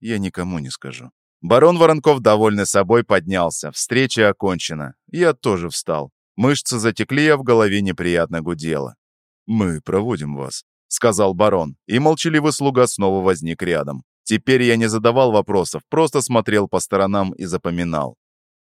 я никому не скажу. Барон Воронков, довольный собой, поднялся. Встреча окончена. Я тоже встал. Мышцы затекли, а в голове неприятно гудело. «Мы проводим вас», — сказал барон, и молчаливый слуга снова возник рядом. Теперь я не задавал вопросов, просто смотрел по сторонам и запоминал.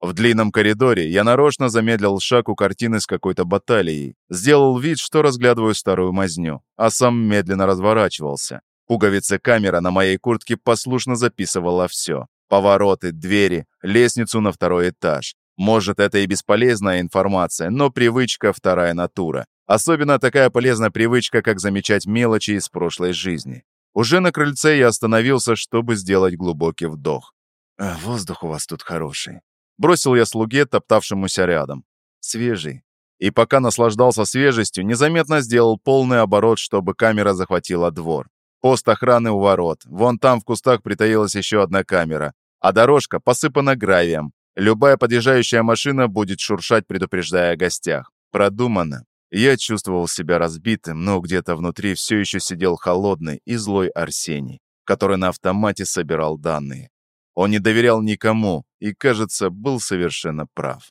В длинном коридоре я нарочно замедлил шаг у картины с какой-то баталией, сделал вид, что разглядываю старую мазню, а сам медленно разворачивался. Пуговица камера на моей куртке послушно записывала все. Повороты, двери, лестницу на второй этаж. Может, это и бесполезная информация, но привычка – вторая натура. Особенно такая полезная привычка, как замечать мелочи из прошлой жизни. Уже на крыльце я остановился, чтобы сделать глубокий вдох. «Э, «Воздух у вас тут хороший», Бросил я слуге, топтавшемуся рядом. Свежий. И пока наслаждался свежестью, незаметно сделал полный оборот, чтобы камера захватила двор. Пост охраны у ворот. Вон там в кустах притаилась еще одна камера. А дорожка посыпана гравием. Любая подъезжающая машина будет шуршать, предупреждая о гостях. Продумано. Я чувствовал себя разбитым, но где-то внутри все еще сидел холодный и злой Арсений, который на автомате собирал данные. Он не доверял никому и, кажется, был совершенно прав.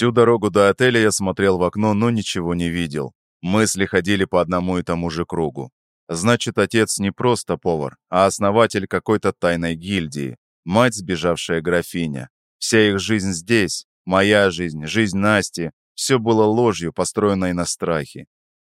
Всю дорогу до отеля я смотрел в окно, но ничего не видел. Мысли ходили по одному и тому же кругу. Значит, отец не просто повар, а основатель какой-то тайной гильдии, мать сбежавшая графиня. Вся их жизнь здесь, моя жизнь, жизнь Насти, все было ложью, построенной на страхе.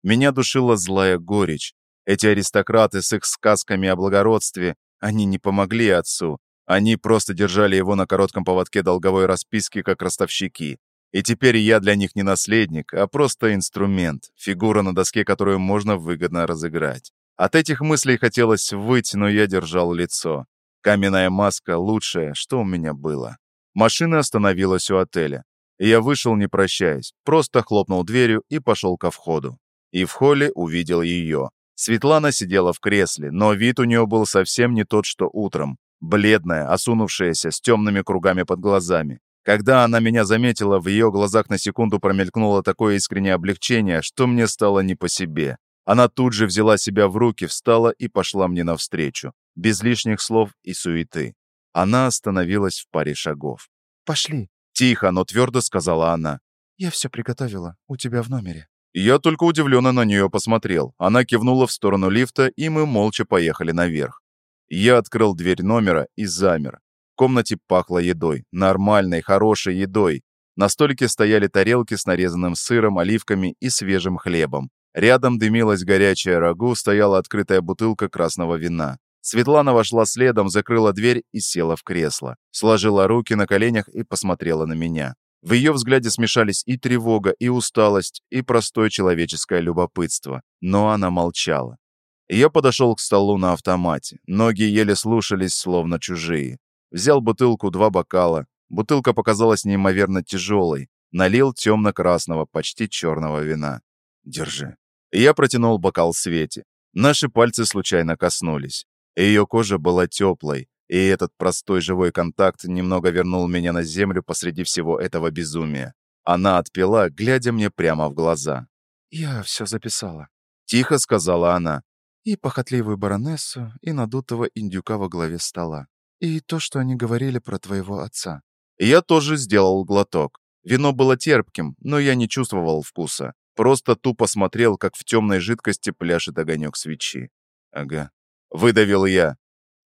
Меня душила злая горечь. Эти аристократы с их сказками о благородстве, они не помогли отцу. Они просто держали его на коротком поводке долговой расписки, как ростовщики. И теперь я для них не наследник, а просто инструмент, фигура на доске, которую можно выгодно разыграть. От этих мыслей хотелось выйти, но я держал лицо. Каменная маска — лучшее, что у меня было. Машина остановилась у отеля. И я вышел, не прощаясь, просто хлопнул дверью и пошел ко входу и в холле увидел ее. Светлана сидела в кресле, но вид у нее был совсем не тот, что утром. Бледная, осунувшаяся, с темными кругами под глазами. Когда она меня заметила, в ее глазах на секунду промелькнуло такое искреннее облегчение, что мне стало не по себе. Она тут же взяла себя в руки, встала и пошла мне навстречу, без лишних слов и суеты. Она остановилась в паре шагов. «Пошли», — тихо, но твердо сказала она. «Я все приготовила, у тебя в номере». Я только удивленно на нее посмотрел. Она кивнула в сторону лифта, и мы молча поехали наверх. Я открыл дверь номера и замер. Комнате пахло едой. Нормальной, хорошей едой. На столике стояли тарелки с нарезанным сыром, оливками и свежим хлебом. Рядом дымилась горячая рагу, стояла открытая бутылка красного вина. Светлана вошла следом, закрыла дверь и села в кресло. Сложила руки на коленях и посмотрела на меня. В ее взгляде смешались и тревога, и усталость, и простое человеческое любопытство. Но она молчала. Я подошел к столу на автомате. Ноги еле слушались, словно чужие. Взял бутылку, два бокала. Бутылка показалась неимоверно тяжелой. Налил темно-красного, почти черного вина. «Держи». Я протянул бокал Свете. Наши пальцы случайно коснулись. Ее кожа была теплой, и этот простой живой контакт немного вернул меня на землю посреди всего этого безумия. Она отпила, глядя мне прямо в глаза. «Я все записала», — тихо сказала она. «И похотливую баронессу, и надутого индюка во главе стола. И то, что они говорили про твоего отца». Я тоже сделал глоток. Вино было терпким, но я не чувствовал вкуса. Просто тупо смотрел, как в темной жидкости пляшет огонек свечи. «Ага». Выдавил я.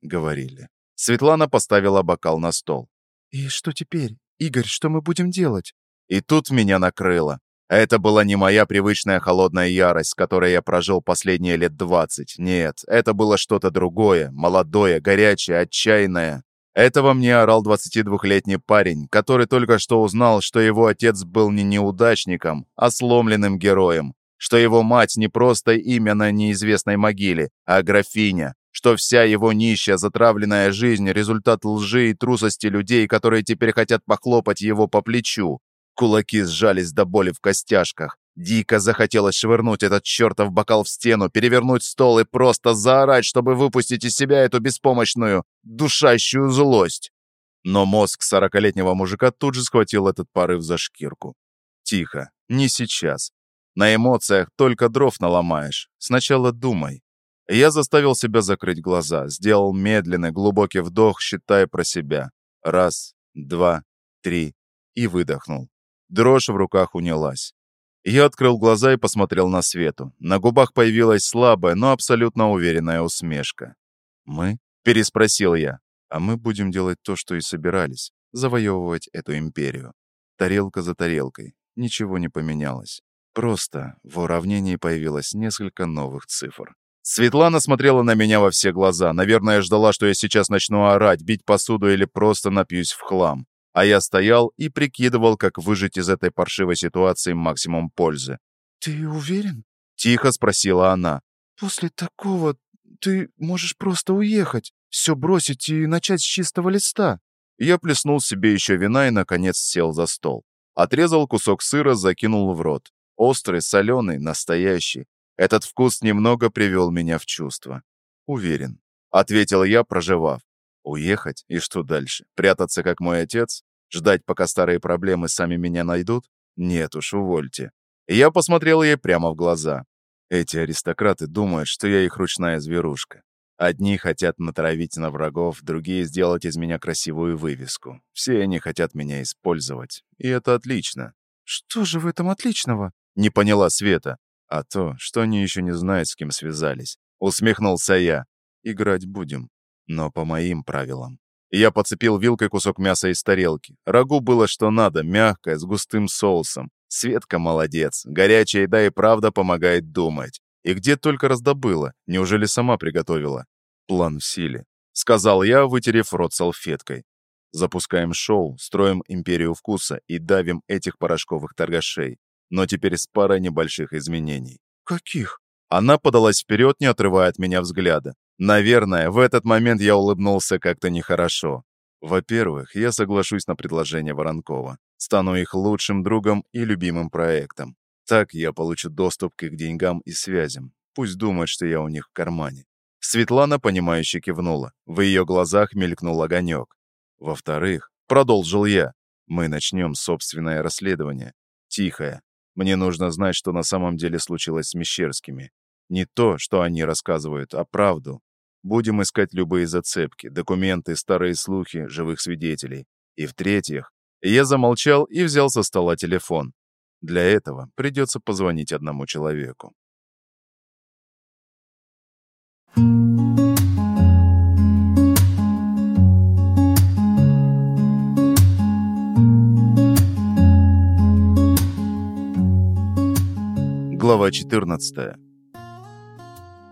Говорили. Светлана поставила бокал на стол. «И что теперь? Игорь, что мы будем делать?» И тут меня накрыло. Это была не моя привычная холодная ярость, которой я прожил последние лет двадцать. Нет, это было что-то другое, молодое, горячее, отчаянное. Этого мне орал 22-летний парень, который только что узнал, что его отец был не неудачником, а сломленным героем, что его мать не просто имя на неизвестной могиле, а графиня, что вся его нищая, затравленная жизнь – результат лжи и трусости людей, которые теперь хотят похлопать его по плечу. Кулаки сжались до боли в костяшках. Дико захотелось швырнуть этот чертов бокал в стену, перевернуть стол и просто заорать, чтобы выпустить из себя эту беспомощную, душащую злость. Но мозг сорокалетнего мужика тут же схватил этот порыв за шкирку. Тихо, не сейчас. На эмоциях только дров наломаешь. Сначала думай. Я заставил себя закрыть глаза, сделал медленный, глубокий вдох, считая про себя. Раз, два, три. И выдохнул. Дрожь в руках унялась. Я открыл глаза и посмотрел на Свету. На губах появилась слабая, но абсолютно уверенная усмешка. «Мы?» — переспросил я. «А мы будем делать то, что и собирались. Завоевывать эту империю. Тарелка за тарелкой. Ничего не поменялось. Просто в уравнении появилось несколько новых цифр. Светлана смотрела на меня во все глаза. Наверное, ждала, что я сейчас начну орать, бить посуду или просто напьюсь в хлам. А я стоял и прикидывал, как выжить из этой паршивой ситуации максимум пользы. «Ты уверен?» — тихо спросила она. «После такого ты можешь просто уехать, все бросить и начать с чистого листа». Я плеснул себе еще вина и, наконец, сел за стол. Отрезал кусок сыра, закинул в рот. Острый, соленый, настоящий. Этот вкус немного привел меня в чувство. «Уверен», — ответил я, проживав. «Уехать? И что дальше? Прятаться, как мой отец? Ждать, пока старые проблемы сами меня найдут? Нет уж, увольте». Я посмотрел ей прямо в глаза. Эти аристократы думают, что я их ручная зверушка. Одни хотят натравить на врагов, другие сделать из меня красивую вывеску. Все они хотят меня использовать. И это отлично. Что же в этом отличного? Не поняла Света. А то, что они еще не знают, с кем связались. Усмехнулся я. Играть будем. Но по моим правилам. Я подцепил вилкой кусок мяса из тарелки. Рагу было что надо, мягкое, с густым соусом. Светка молодец. Горячая еда и правда помогает думать. И где только раздобыла, неужели сама приготовила? План в силе. Сказал я, вытерев рот салфеткой. Запускаем шоу, строим империю вкуса и давим этих порошковых торгашей. Но теперь с парой небольших изменений. Каких? Она подалась вперед, не отрывая от меня взгляда. Наверное, в этот момент я улыбнулся как-то нехорошо. Во-первых, я соглашусь на предложение Воронкова. Стану их лучшим другом и любимым проектом. Так я получу доступ к их деньгам и связям. Пусть думают, что я у них в кармане. Светлана, понимающе кивнула. В ее глазах мелькнул огонек. Во-вторых, продолжил я, мы начнем собственное расследование. Тихое. Мне нужно знать, что на самом деле случилось с Мещерскими. Не то, что они рассказывают, а правду. Будем искать любые зацепки, документы, старые слухи, живых свидетелей. И в-третьих, я замолчал и взял со стола телефон. Для этого придется позвонить одному человеку. Глава 14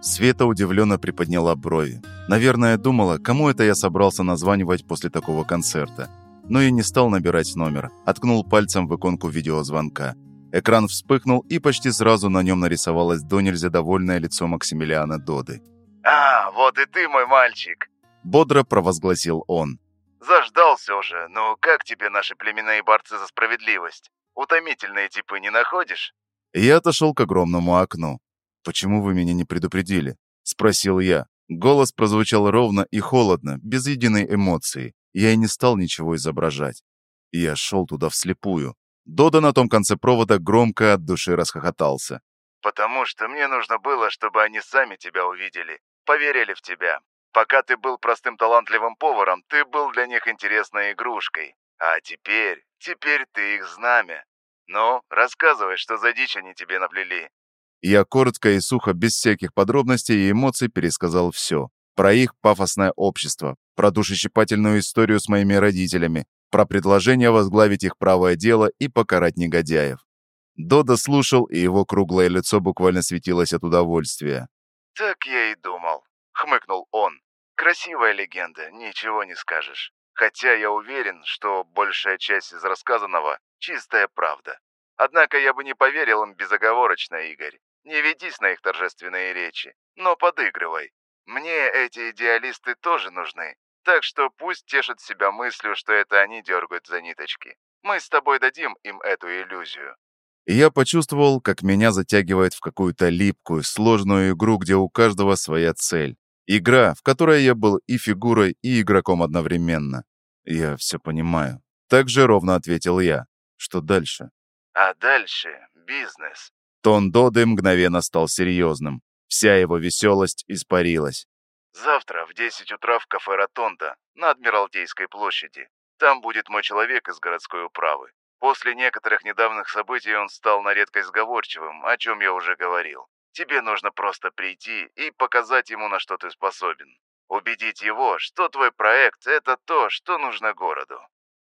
Света удивленно приподняла брови. Наверное, думала, кому это я собрался названивать после такого концерта но и не стал набирать номер, откнул пальцем в иконку видеозвонка. Экран вспыхнул, и почти сразу на нем нарисовалось до нельзя довольное лицо Максимилиана Доды. «А, вот и ты, мой мальчик!» Бодро провозгласил он. «Заждался уже. Ну, как тебе наши племенные борцы за справедливость? Утомительные типы не находишь?» Я отошел к огромному окну. «Почему вы меня не предупредили?» Спросил я. Голос прозвучал ровно и холодно, без единой эмоции. Я и не стал ничего изображать. я шел туда вслепую. Дода на том конце провода громко от души расхохотался. «Потому что мне нужно было, чтобы они сами тебя увидели, поверили в тебя. Пока ты был простым талантливым поваром, ты был для них интересной игрушкой. А теперь, теперь ты их знамя. Ну, рассказывай, что за дичь они тебе наплели». Я коротко и сухо, без всяких подробностей и эмоций пересказал все. Про их пафосное общество, про душещипательную историю с моими родителями, про предложение возглавить их правое дело и покарать негодяев. Дода слушал, и его круглое лицо буквально светилось от удовольствия. «Так я и думал», — хмыкнул он. «Красивая легенда, ничего не скажешь. Хотя я уверен, что большая часть из рассказанного — чистая правда. Однако я бы не поверил им безоговорочно, Игорь. Не ведись на их торжественные речи, но подыгрывай. Мне эти идеалисты тоже нужны. Так что пусть тешат себя мыслью, что это они дергают за ниточки. Мы с тобой дадим им эту иллюзию. И я почувствовал, как меня затягивает в какую-то липкую, сложную игру, где у каждого своя цель. Игра, в которой я был и фигурой, и игроком одновременно. Я все понимаю. Так же ровно ответил я. Что дальше? А дальше бизнес. Тон Доды мгновенно стал серьезным. Вся его веселость испарилась. «Завтра в 10 утра в кафе «Ротонда» на Адмиралтейской площади. Там будет мой человек из городской управы. После некоторых недавних событий он стал на редкость сговорчивым, о чем я уже говорил. Тебе нужно просто прийти и показать ему, на что ты способен. Убедить его, что твой проект – это то, что нужно городу.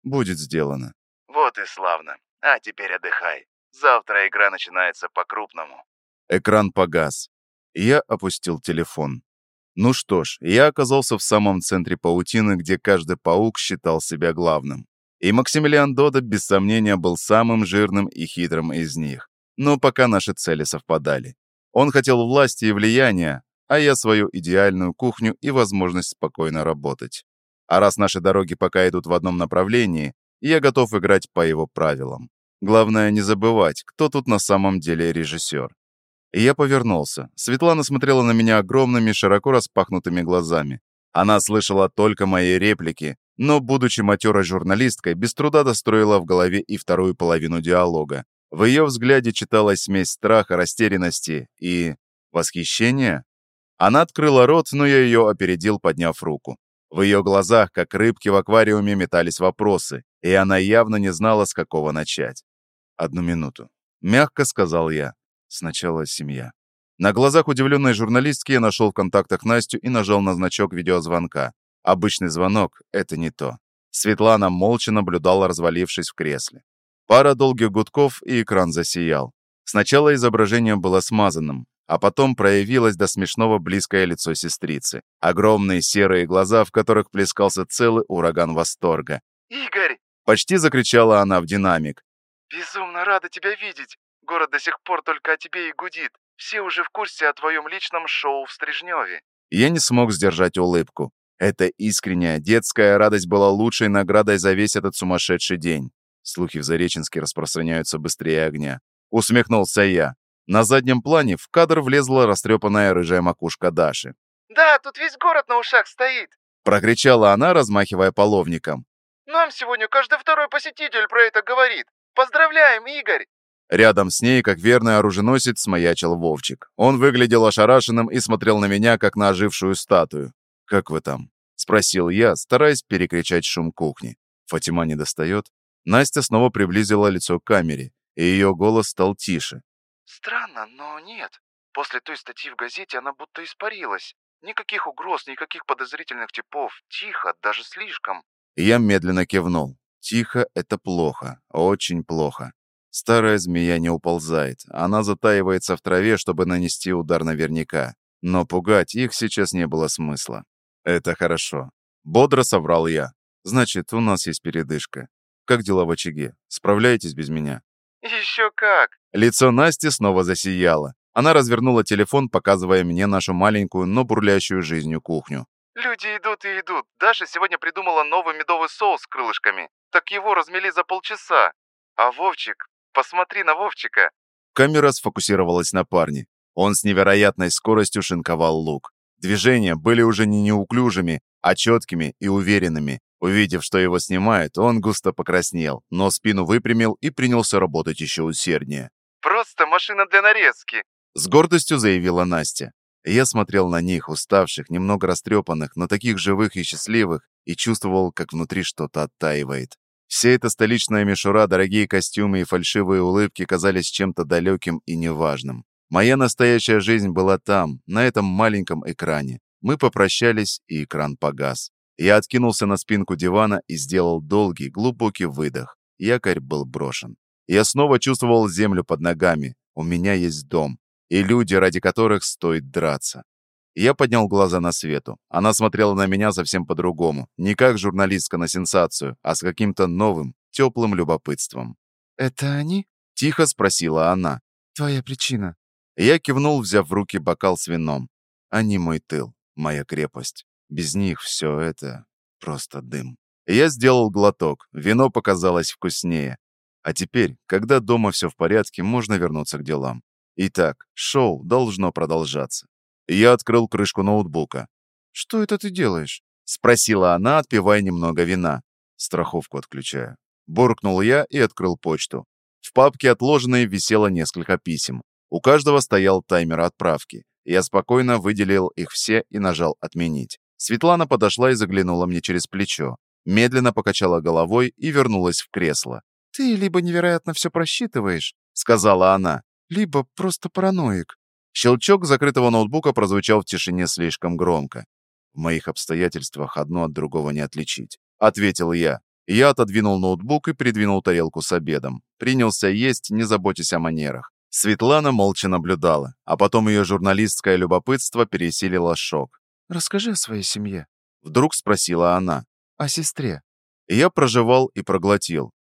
Будет сделано. Вот и славно. А теперь отдыхай. Завтра игра начинается по-крупному. Экран погас. Я опустил телефон. Ну что ж, я оказался в самом центре паутины, где каждый паук считал себя главным. И Максимилиан Дода, без сомнения, был самым жирным и хитрым из них. Но пока наши цели совпадали. Он хотел власти и влияния, а я свою идеальную кухню и возможность спокойно работать. А раз наши дороги пока идут в одном направлении, я готов играть по его правилам. Главное не забывать, кто тут на самом деле режиссер. И я повернулся. Светлана смотрела на меня огромными, широко распахнутыми глазами. Она слышала только мои реплики, но, будучи матерой журналисткой, без труда достроила в голове и вторую половину диалога. В ее взгляде читалась смесь страха, растерянности и... восхищения. Она открыла рот, но я ее опередил, подняв руку. В ее глазах, как рыбки в аквариуме, метались вопросы, и она явно не знала, с какого начать. «Одну минуту», — мягко сказал я. «Сначала семья». На глазах удивленной журналистки я нашел в контактах Настю и нажал на значок видеозвонка. Обычный звонок — это не то. Светлана молча наблюдала, развалившись в кресле. Пара долгих гудков, и экран засиял. Сначала изображение было смазанным, а потом проявилось до смешного близкое лицо сестрицы. Огромные серые глаза, в которых плескался целый ураган восторга. «Игорь!» — почти закричала она в динамик. «Безумно рада тебя видеть. Город до сих пор только о тебе и гудит. Все уже в курсе о твоем личном шоу в Стрижневе». Я не смог сдержать улыбку. Эта искренняя детская радость была лучшей наградой за весь этот сумасшедший день. Слухи в Зареченске распространяются быстрее огня. Усмехнулся я. На заднем плане в кадр влезла растрепанная рыжая макушка Даши. «Да, тут весь город на ушах стоит!» Прокричала она, размахивая половником. «Нам сегодня каждый второй посетитель про это говорит! Поздравляем, Игорь!» Рядом с ней, как верный оруженосец, смаячил Вовчик. Он выглядел ошарашенным и смотрел на меня, как на ожившую статую. «Как вы там?» — спросил я, стараясь перекричать шум кухни. Фатима не достает. Настя снова приблизила лицо к камере, и ее голос стал тише. Странно, но нет. После той статьи в газете она будто испарилась. Никаких угроз, никаких подозрительных типов. Тихо, даже слишком. Я медленно кивнул. Тихо — это плохо. Очень плохо. Старая змея не уползает. Она затаивается в траве, чтобы нанести удар наверняка. Но пугать их сейчас не было смысла. Это хорошо. Бодро соврал я. Значит, у нас есть передышка. Как дела в очаге? Справляетесь без меня? Еще как. Лицо Насти снова засияло. Она развернула телефон, показывая мне нашу маленькую, но бурлящую жизнью кухню. Люди идут и идут. Даша сегодня придумала новый медовый соус с крылышками. Так его размели за полчаса. А Вовчик, посмотри на Вовчика. Камера сфокусировалась на парне. Он с невероятной скоростью шинковал лук. Движения были уже не неуклюжими, а четкими и уверенными. Увидев, что его снимают, он густо покраснел, но спину выпрямил и принялся работать еще усерднее. Просто машина для нарезки!» С гордостью заявила Настя. Я смотрел на них, уставших, немного растрепанных, но таких живых и счастливых, и чувствовал, как внутри что-то оттаивает. Вся эта столичная мишура, дорогие костюмы и фальшивые улыбки казались чем-то далеким и неважным. Моя настоящая жизнь была там, на этом маленьком экране. Мы попрощались, и экран погас. Я откинулся на спинку дивана и сделал долгий, глубокий выдох. Якорь был брошен. Я снова чувствовал землю под ногами. У меня есть дом. И люди, ради которых стоит драться. Я поднял глаза на Свету. Она смотрела на меня совсем по-другому. Не как журналистка на сенсацию, а с каким-то новым, теплым любопытством. «Это они?» — тихо спросила она. «Твоя причина?» Я кивнул, взяв в руки бокал с вином. Они мой тыл, моя крепость. Без них все это просто дым. Я сделал глоток. Вино показалось вкуснее. А теперь, когда дома все в порядке, можно вернуться к делам. Итак, шоу должно продолжаться. Я открыл крышку ноутбука. «Что это ты делаешь?» — спросила она, отпивая немного вина. Страховку отключаю. Буркнул я и открыл почту. В папке отложенной висело несколько писем. У каждого стоял таймер отправки. Я спокойно выделил их все и нажал «Отменить». Светлана подошла и заглянула мне через плечо. Медленно покачала головой и вернулась в кресло. «Ты либо невероятно все просчитываешь», — сказала она, — «либо просто параноик». Щелчок закрытого ноутбука прозвучал в тишине слишком громко. «В моих обстоятельствах одно от другого не отличить», — ответил я. Я отодвинул ноутбук и придвинул тарелку с обедом. Принялся есть, не заботясь о манерах. Светлана молча наблюдала, а потом ее журналистское любопытство пересилило шок. «Расскажи о своей семье», — вдруг спросила она. «О сестре». Я прожевал и проглотил.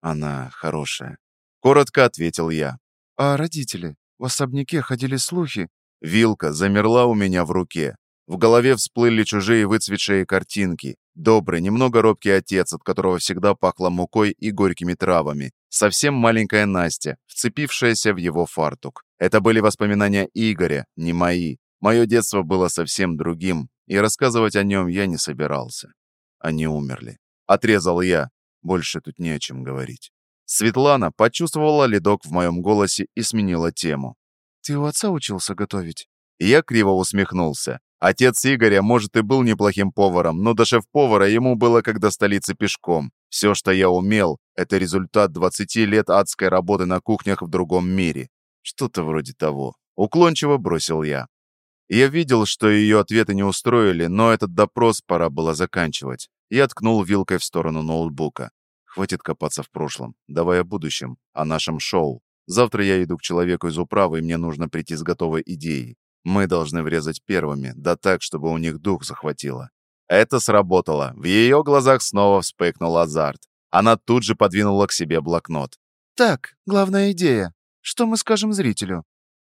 «Она хорошая», — коротко ответил я. «А родители? В особняке ходили слухи». Вилка замерла у меня в руке. В голове всплыли чужие выцветшие картинки. Добрый, немного робкий отец, от которого всегда пахло мукой и горькими травами. Совсем маленькая Настя, вцепившаяся в его фартук. Это были воспоминания Игоря, не мои. Мое детство было совсем другим, и рассказывать о нем я не собирался. Они умерли. Отрезал я. Больше тут не о чем говорить. Светлана почувствовала ледок в моем голосе и сменила тему. «Ты у отца учился готовить?» Я криво усмехнулся. Отец Игоря, может, и был неплохим поваром, но до шеф-повара ему было как до столицы пешком. Все, что я умел, это результат 20 лет адской работы на кухнях в другом мире. Что-то вроде того. Уклончиво бросил я. Я видел, что ее ответы не устроили, но этот допрос пора было заканчивать. Я ткнул вилкой в сторону ноутбука. Хватит копаться в прошлом. Давай о будущем, о нашем шоу. Завтра я иду к человеку из управы, и мне нужно прийти с готовой идеей. Мы должны врезать первыми, да так, чтобы у них дух захватило. Это сработало. В ее глазах снова вспыхнул азарт. Она тут же подвинула к себе блокнот. «Так, главная идея. Что мы скажем зрителю?»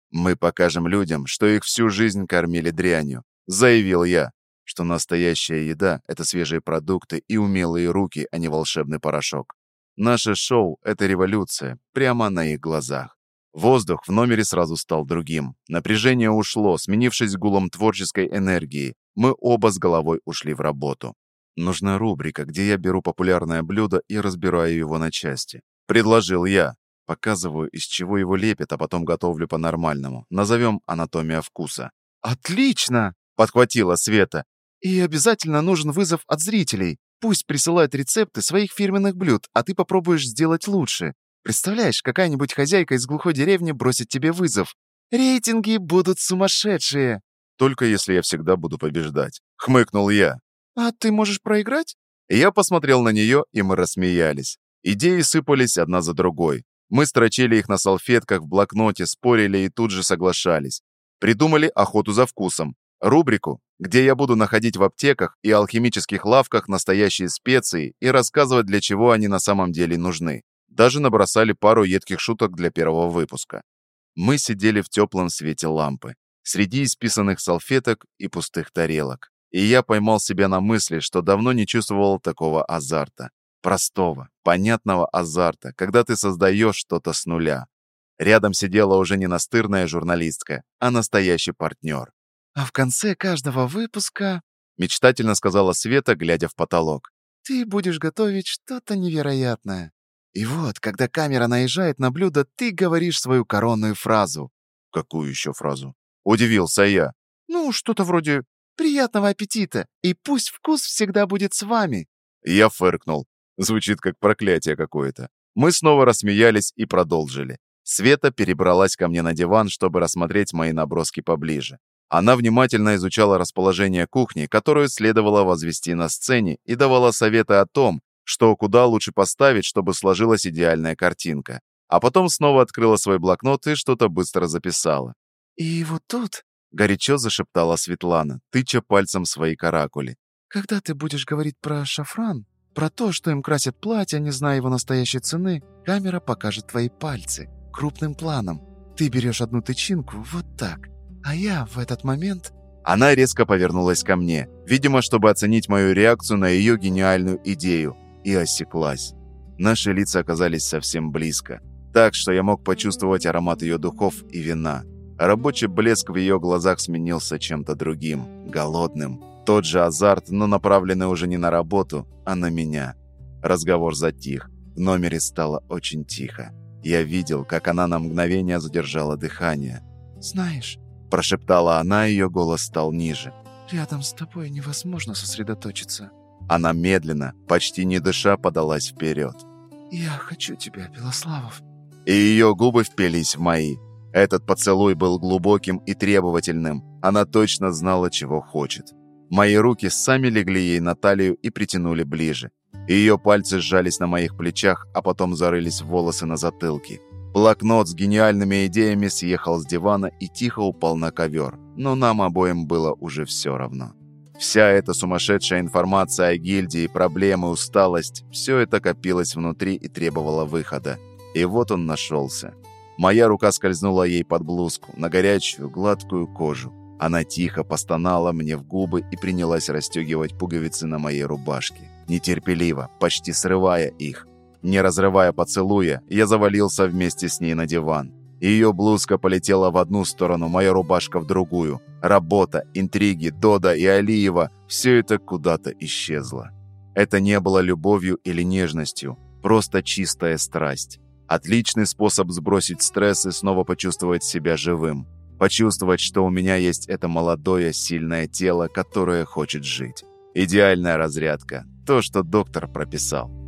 «Мы покажем людям, что их всю жизнь кормили дрянью», — заявил я, что настоящая еда — это свежие продукты и умелые руки, а не волшебный порошок. Наше шоу — это революция, прямо на их глазах. Воздух в номере сразу стал другим. Напряжение ушло, сменившись гулом творческой энергии. Мы оба с головой ушли в работу. Нужна рубрика, где я беру популярное блюдо и разбираю его на части. Предложил я. Показываю, из чего его лепят, а потом готовлю по-нормальному. Назовем «Анатомия вкуса». «Отлично!» — подхватила Света. «И обязательно нужен вызов от зрителей. Пусть присылают рецепты своих фирменных блюд, а ты попробуешь сделать лучше. Представляешь, какая-нибудь хозяйка из глухой деревни бросит тебе вызов. Рейтинги будут сумасшедшие. Только если я всегда буду побеждать. Хмыкнул я. А ты можешь проиграть? Я посмотрел на нее, и мы рассмеялись. Идеи сыпались одна за другой. Мы строчили их на салфетках, в блокноте, спорили и тут же соглашались. Придумали охоту за вкусом. Рубрику, где я буду находить в аптеках и алхимических лавках настоящие специи и рассказывать, для чего они на самом деле нужны. Даже набросали пару едких шуток для первого выпуска. Мы сидели в теплом свете лампы, среди исписанных салфеток и пустых тарелок. И я поймал себя на мысли, что давно не чувствовал такого азарта. Простого, понятного азарта, когда ты создаешь что-то с нуля. Рядом сидела уже не настырная журналистка, а настоящий партнер. «А в конце каждого выпуска...» — мечтательно сказала Света, глядя в потолок. «Ты будешь готовить что-то невероятное. И вот, когда камера наезжает на блюдо, ты говоришь свою коронную фразу. Какую еще фразу? Удивился я. Ну, что-то вроде «приятного аппетита, и пусть вкус всегда будет с вами». Я фыркнул. Звучит как проклятие какое-то. Мы снова рассмеялись и продолжили. Света перебралась ко мне на диван, чтобы рассмотреть мои наброски поближе. Она внимательно изучала расположение кухни, которую следовало возвести на сцене, и давала советы о том, что куда лучше поставить, чтобы сложилась идеальная картинка. А потом снова открыла свой блокнот и что-то быстро записала. «И вот тут», — горячо зашептала Светлана, тыча пальцем свои каракули. «Когда ты будешь говорить про шафран, про то, что им красят платья, не зная его настоящей цены, камера покажет твои пальцы крупным планом. Ты берешь одну тычинку вот так, а я в этот момент...» Она резко повернулась ко мне, видимо, чтобы оценить мою реакцию на ее гениальную идею и осеклась. Наши лица оказались совсем близко, так что я мог почувствовать аромат ее духов и вина. Рабочий блеск в ее глазах сменился чем-то другим, голодным. Тот же азарт, но направленный уже не на работу, а на меня. Разговор затих. В номере стало очень тихо. Я видел, как она на мгновение задержала дыхание. «Знаешь», – прошептала она, ее голос стал ниже. «Рядом с тобой невозможно сосредоточиться». Она медленно, почти не дыша, подалась вперед. «Я хочу тебя, Белославов». И ее губы впились в мои. Этот поцелуй был глубоким и требовательным. Она точно знала, чего хочет. Мои руки сами легли ей на талию и притянули ближе. Ее пальцы сжались на моих плечах, а потом зарылись в волосы на затылке. Блокнот с гениальными идеями съехал с дивана и тихо упал на ковер, но нам обоим было уже все равно. Вся эта сумасшедшая информация о гильдии, проблемы, усталость – все это копилось внутри и требовало выхода. И вот он нашелся. Моя рука скользнула ей под блузку, на горячую, гладкую кожу. Она тихо постонала мне в губы и принялась расстегивать пуговицы на моей рубашке. Нетерпеливо, почти срывая их. Не разрывая поцелуя, я завалился вместе с ней на диван. Ее блузка полетела в одну сторону, моя рубашка в другую. Работа, интриги, Дода и Алиева – все это куда-то исчезло. Это не было любовью или нежностью, просто чистая страсть. Отличный способ сбросить стресс и снова почувствовать себя живым. Почувствовать, что у меня есть это молодое, сильное тело, которое хочет жить. Идеальная разрядка. То, что доктор прописал.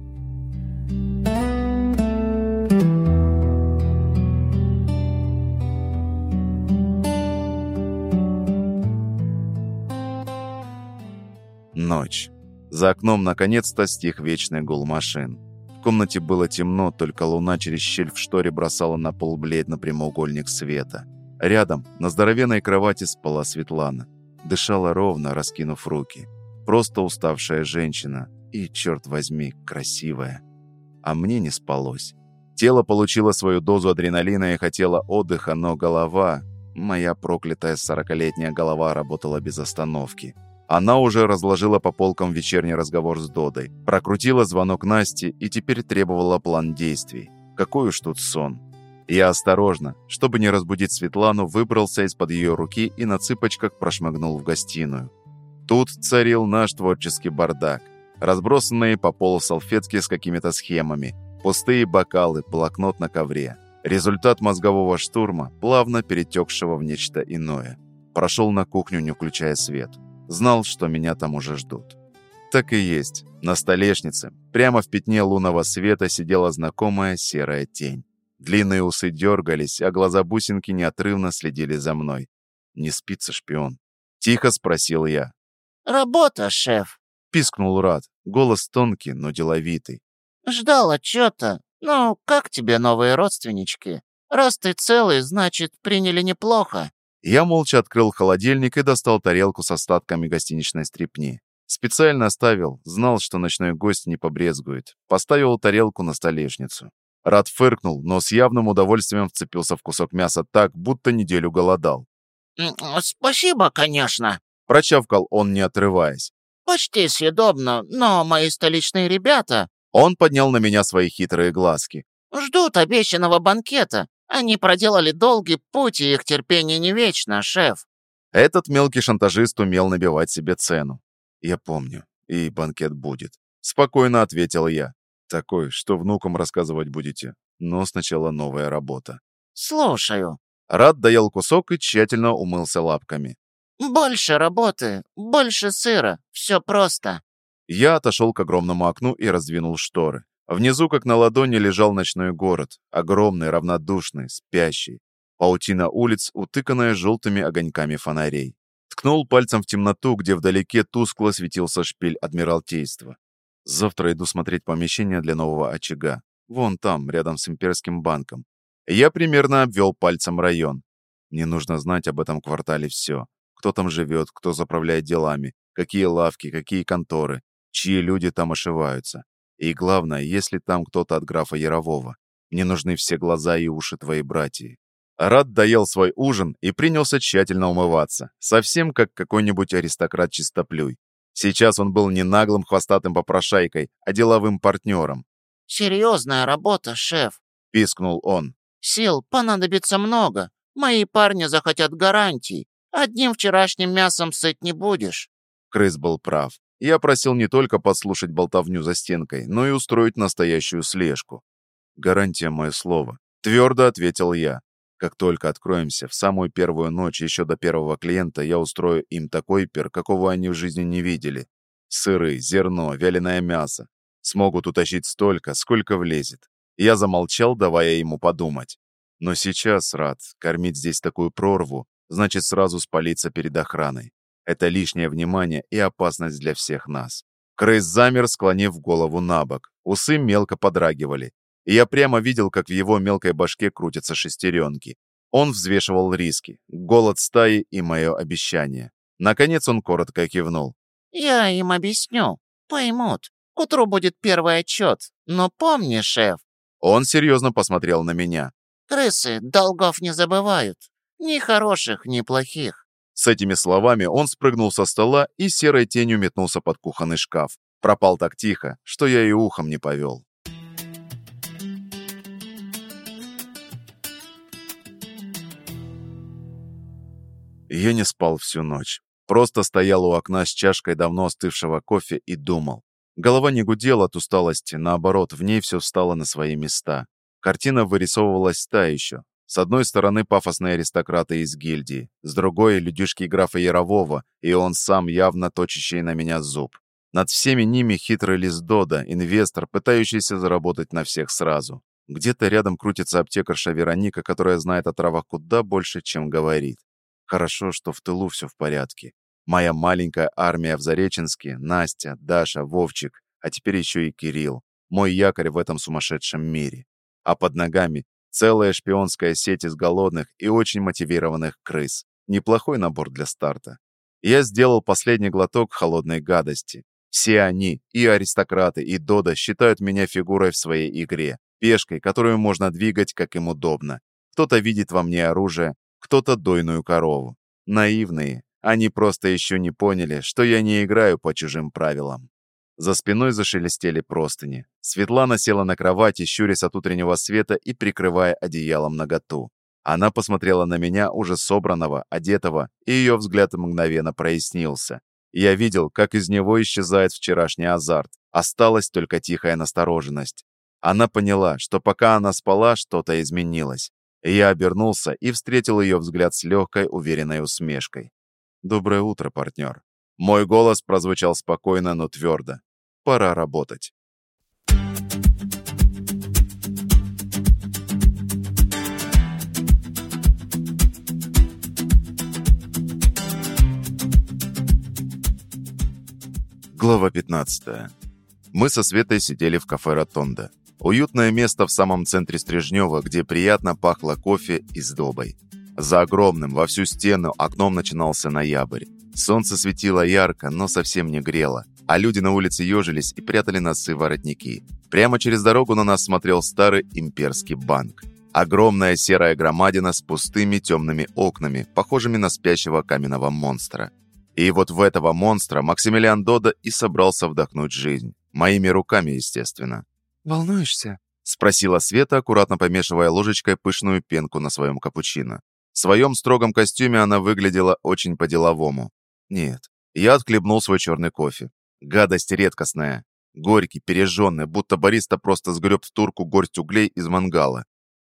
Ночь. За окном наконец-то стих вечный гул машин. В комнате было темно, только луна через щель в шторе бросала на пол бледно прямоугольник света. Рядом, на здоровенной кровати, спала Светлана. Дышала ровно, раскинув руки. Просто уставшая женщина. И, черт возьми, красивая. А мне не спалось. Тело получило свою дозу адреналина и хотело отдыха, но голова... Моя проклятая сорокалетняя голова работала без остановки. Она уже разложила по полкам вечерний разговор с Додой, прокрутила звонок Насти и теперь требовала план действий. Какой уж тут сон. Я осторожно, чтобы не разбудить Светлану, выбрался из-под ее руки и на цыпочках прошмыгнул в гостиную. Тут царил наш творческий бардак. Разбросанные по полу салфетки с какими-то схемами, пустые бокалы, блокнот на ковре. Результат мозгового штурма, плавно перетекшего в нечто иное. Прошел на кухню, не включая свет. Знал, что меня там уже ждут. Так и есть. На столешнице, прямо в пятне лунного света, сидела знакомая серая тень. Длинные усы дергались, а глаза-бусинки неотрывно следили за мной. «Не спится шпион?» Тихо спросил я. «Работа, шеф», — пискнул Рад. Голос тонкий, но деловитый. «Ждал отчета. Ну, как тебе новые родственнички? Раз ты целый, значит, приняли неплохо». Я молча открыл холодильник и достал тарелку с остатками гостиничной стрипни. Специально оставил, знал, что ночной гость не побрезгует. Поставил тарелку на столешницу. Рад фыркнул, но с явным удовольствием вцепился в кусок мяса так, будто неделю голодал. «Спасибо, конечно», — прочавкал он, не отрываясь. «Почти съедобно, но мои столичные ребята...» Он поднял на меня свои хитрые глазки. «Ждут обещанного банкета. Они проделали долгий путь, и их терпение не вечно, шеф». Этот мелкий шантажист умел набивать себе цену. «Я помню, и банкет будет», — спокойно ответил я. Такой, что внукам рассказывать будете. Но сначала новая работа. Слушаю. Рад доел кусок и тщательно умылся лапками. Больше работы, больше сыра. Все просто. Я отошел к огромному окну и раздвинул шторы. Внизу, как на ладони, лежал ночной город. Огромный, равнодушный, спящий. Паутина улиц, утыканная желтыми огоньками фонарей. Ткнул пальцем в темноту, где вдалеке тускло светился шпиль Адмиралтейства. Завтра иду смотреть помещение для нового очага. Вон там, рядом с Имперским банком. Я примерно обвел пальцем район. Мне нужно знать об этом квартале все. Кто там живет, кто заправляет делами, какие лавки, какие конторы, чьи люди там ошиваются. И главное, если там кто-то от графа Ярового. Мне нужны все глаза и уши твоей братьи. Рад доел свой ужин и принялся тщательно умываться, совсем как какой-нибудь аристократ-чистоплюй. Сейчас он был не наглым хвостатым попрошайкой, а деловым партнером. «Серьезная работа, шеф», — пискнул он. «Сил понадобится много. Мои парни захотят гарантий. Одним вчерашним мясом сыт не будешь». Крыс был прав. Я просил не только подслушать болтовню за стенкой, но и устроить настоящую слежку. Гарантия — мое слово. Твердо ответил я. Как только откроемся, в самую первую ночь еще до первого клиента я устрою им такой пир, какого они в жизни не видели. Сыры, зерно, вяленое мясо. Смогут утащить столько, сколько влезет. Я замолчал, давая ему подумать. Но сейчас, Рад, кормить здесь такую прорву, значит сразу спалиться перед охраной. Это лишнее внимание и опасность для всех нас. Крыс замер, склонив голову на бок. Усы мелко подрагивали. И я прямо видел, как в его мелкой башке крутятся шестеренки. Он взвешивал риски, голод стаи и мое обещание. Наконец он коротко кивнул. «Я им объясню. Поймут. К утру будет первый отчет. Но помни, шеф...» Он серьезно посмотрел на меня. «Крысы долгов не забывают. Ни хороших, ни плохих». С этими словами он спрыгнул со стола и серой тенью метнулся под кухонный шкаф. Пропал так тихо, что я и ухом не повел. Я не спал всю ночь. Просто стоял у окна с чашкой давно остывшего кофе и думал. Голова не гудела от усталости, наоборот, в ней все встало на свои места. Картина вырисовывалась та еще. С одной стороны пафосные аристократы из гильдии, с другой — людишки графа Ярового, и он сам явно точащий на меня зуб. Над всеми ними хитрый лис Дода, инвестор, пытающийся заработать на всех сразу. Где-то рядом крутится аптекарша Вероника, которая знает о травах куда больше, чем говорит. Хорошо, что в тылу все в порядке. Моя маленькая армия в Зареченске, Настя, Даша, Вовчик, а теперь еще и Кирилл. Мой якорь в этом сумасшедшем мире. А под ногами целая шпионская сеть из голодных и очень мотивированных крыс. Неплохой набор для старта. Я сделал последний глоток холодной гадости. Все они, и аристократы, и Дода, считают меня фигурой в своей игре, пешкой, которую можно двигать, как им удобно. Кто-то видит во мне оружие, кто-то дойную корову. Наивные, они просто еще не поняли, что я не играю по чужим правилам. За спиной зашелестели простыни. Светлана села на кровати, щурясь от утреннего света и прикрывая одеялом наготу. Она посмотрела на меня, уже собранного, одетого, и ее взгляд мгновенно прояснился. Я видел, как из него исчезает вчерашний азарт. Осталась только тихая настороженность. Она поняла, что пока она спала, что-то изменилось. Я обернулся и встретил ее взгляд с легкой, уверенной усмешкой. «Доброе утро, партнер». Мой голос прозвучал спокойно, но твердо. «Пора работать». Глава 15. Мы со Светой сидели в кафе «Ротонда». Уютное место в самом центре Стрижнева, где приятно пахло кофе и сдобой. За огромным, во всю стену, окном начинался ноябрь. Солнце светило ярко, но совсем не грело, а люди на улице ежились и прятали носы в воротники. Прямо через дорогу на нас смотрел старый имперский банк. Огромная серая громадина с пустыми темными окнами, похожими на спящего каменного монстра. И вот в этого монстра Максимилиан Дода и собрался вдохнуть жизнь. Моими руками, естественно. «Волнуешься?» — спросила Света, аккуратно помешивая ложечкой пышную пенку на своем капучино. В своем строгом костюме она выглядела очень по-деловому. Нет, я отхлебнул свой черный кофе. Гадость редкостная. Горький, пережженный, будто бариста просто сгреб в турку горсть углей из мангала.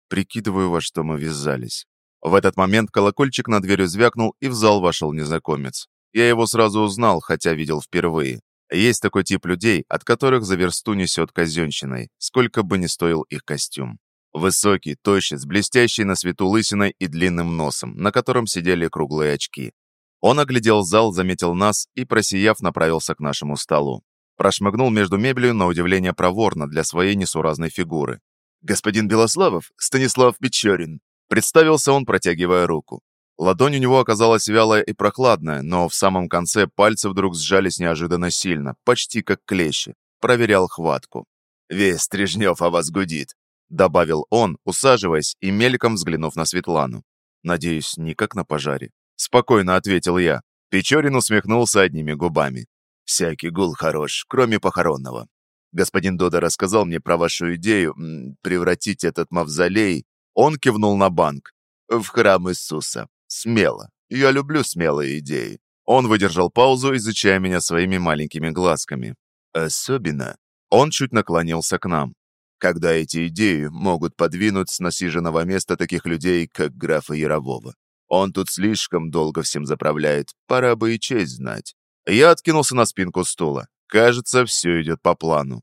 Прикидываю, во что мы ввязались. В этот момент колокольчик над дверью звякнул, и в зал вошел незнакомец. Я его сразу узнал, хотя видел впервые. Есть такой тип людей, от которых за версту несет казенщиной, сколько бы ни стоил их костюм. Высокий, тощий, с блестящей на свету лысиной и длинным носом, на котором сидели круглые очки. Он оглядел зал, заметил нас и, просияв, направился к нашему столу. Прошмыгнул между мебелью на удивление проворно для своей несуразной фигуры. «Господин Белославов, Станислав Печорин», представился он, протягивая руку. Ладонь у него оказалась вялая и прохладная, но в самом конце пальцы вдруг сжались неожиданно сильно, почти как клещи. Проверял хватку. «Весь Стрижнев о вас гудит», — добавил он, усаживаясь и мельком взглянув на Светлану. «Надеюсь, не как на пожаре». Спокойно ответил я. Печорин усмехнулся одними губами. «Всякий гул хорош, кроме похоронного. Господин Дода рассказал мне про вашу идею превратить этот мавзолей...» Он кивнул на банк. «В храм Иисуса. Смело. Я люблю смелые идеи. Он выдержал паузу, изучая меня своими маленькими глазками. Особенно. Он чуть наклонился к нам. когда эти идеи могут подвинуть с насиженного места таких людей, как графа Ярового. Он тут слишком долго всем заправляет, пора бы и честь знать. Я откинулся на спинку стула. Кажется, все идет по плану.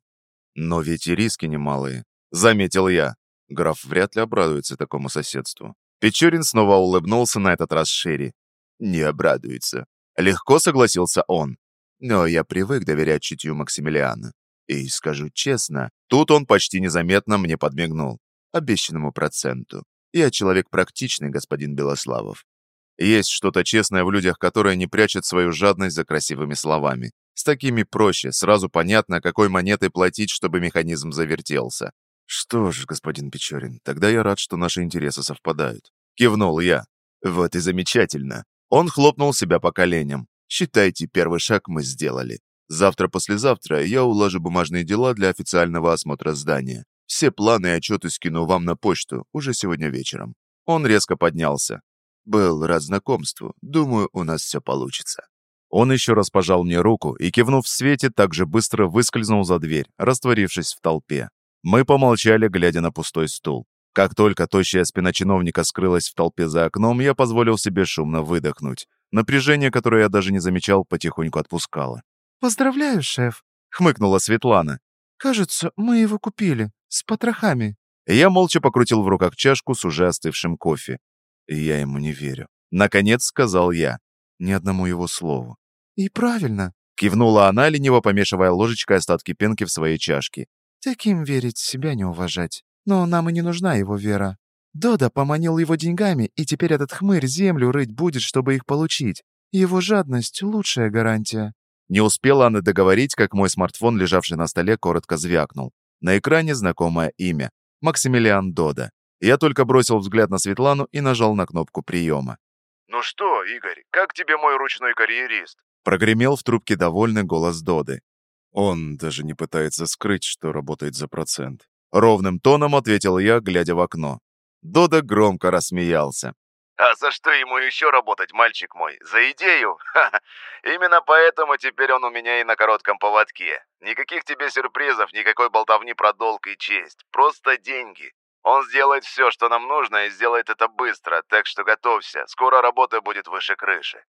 Но ведь и риски немалые, заметил я. Граф вряд ли обрадуется такому соседству. Печорин снова улыбнулся на этот раз шире. Не обрадуется. Легко согласился он. Но я привык доверять чутью Максимилиана. И скажу честно, тут он почти незаметно мне подмигнул. Обещанному проценту. Я человек практичный, господин Белославов. Есть что-то честное в людях, которые не прячут свою жадность за красивыми словами. С такими проще, сразу понятно, какой монетой платить, чтобы механизм завертелся. Что ж, господин Печорин, тогда я рад, что наши интересы совпадают. Кивнул я. Вот и замечательно. Он хлопнул себя по коленям. Считайте, первый шаг мы сделали. Завтра-послезавтра я улажу бумажные дела для официального осмотра здания. Все планы и отчеты скину вам на почту уже сегодня вечером». Он резко поднялся. «Был рад знакомству. Думаю, у нас все получится». Он еще раз пожал мне руку и, кивнув в свете, так же быстро выскользнул за дверь, растворившись в толпе. Мы помолчали, глядя на пустой стул. Как только тощая спина чиновника скрылась в толпе за окном, я позволил себе шумно выдохнуть. Напряжение, которое я даже не замечал, потихоньку отпускало. «Поздравляю, шеф», — хмыкнула Светлана. «Кажется, мы его купили. С потрохами». Я молча покрутил в руках чашку с уже остывшим кофе. я ему не верю. Наконец сказал я. Ни одному его слову. «И правильно», — кивнула она, лениво помешивая ложечкой остатки пенки в своей чашке. «Таким верить себя не уважать. Но нам и не нужна его вера. Дода поманил его деньгами, и теперь этот хмырь землю рыть будет, чтобы их получить. Его жадность — лучшая гарантия. Не успела она договорить, как мой смартфон, лежавший на столе, коротко звякнул. На экране знакомое имя. Максимилиан Дода. Я только бросил взгляд на Светлану и нажал на кнопку приема. «Ну что, Игорь, как тебе мой ручной карьерист?» Прогремел в трубке довольный голос Доды. Он даже не пытается скрыть, что работает за процент. Ровным тоном ответил я, глядя в окно. Дода громко рассмеялся. А за что ему еще работать, мальчик мой? За идею? Ха -ха. Именно поэтому теперь он у меня и на коротком поводке. Никаких тебе сюрпризов, никакой болтовни про долг и честь. Просто деньги. Он сделает все, что нам нужно, и сделает это быстро, так что готовься. Скоро работа будет выше крыши.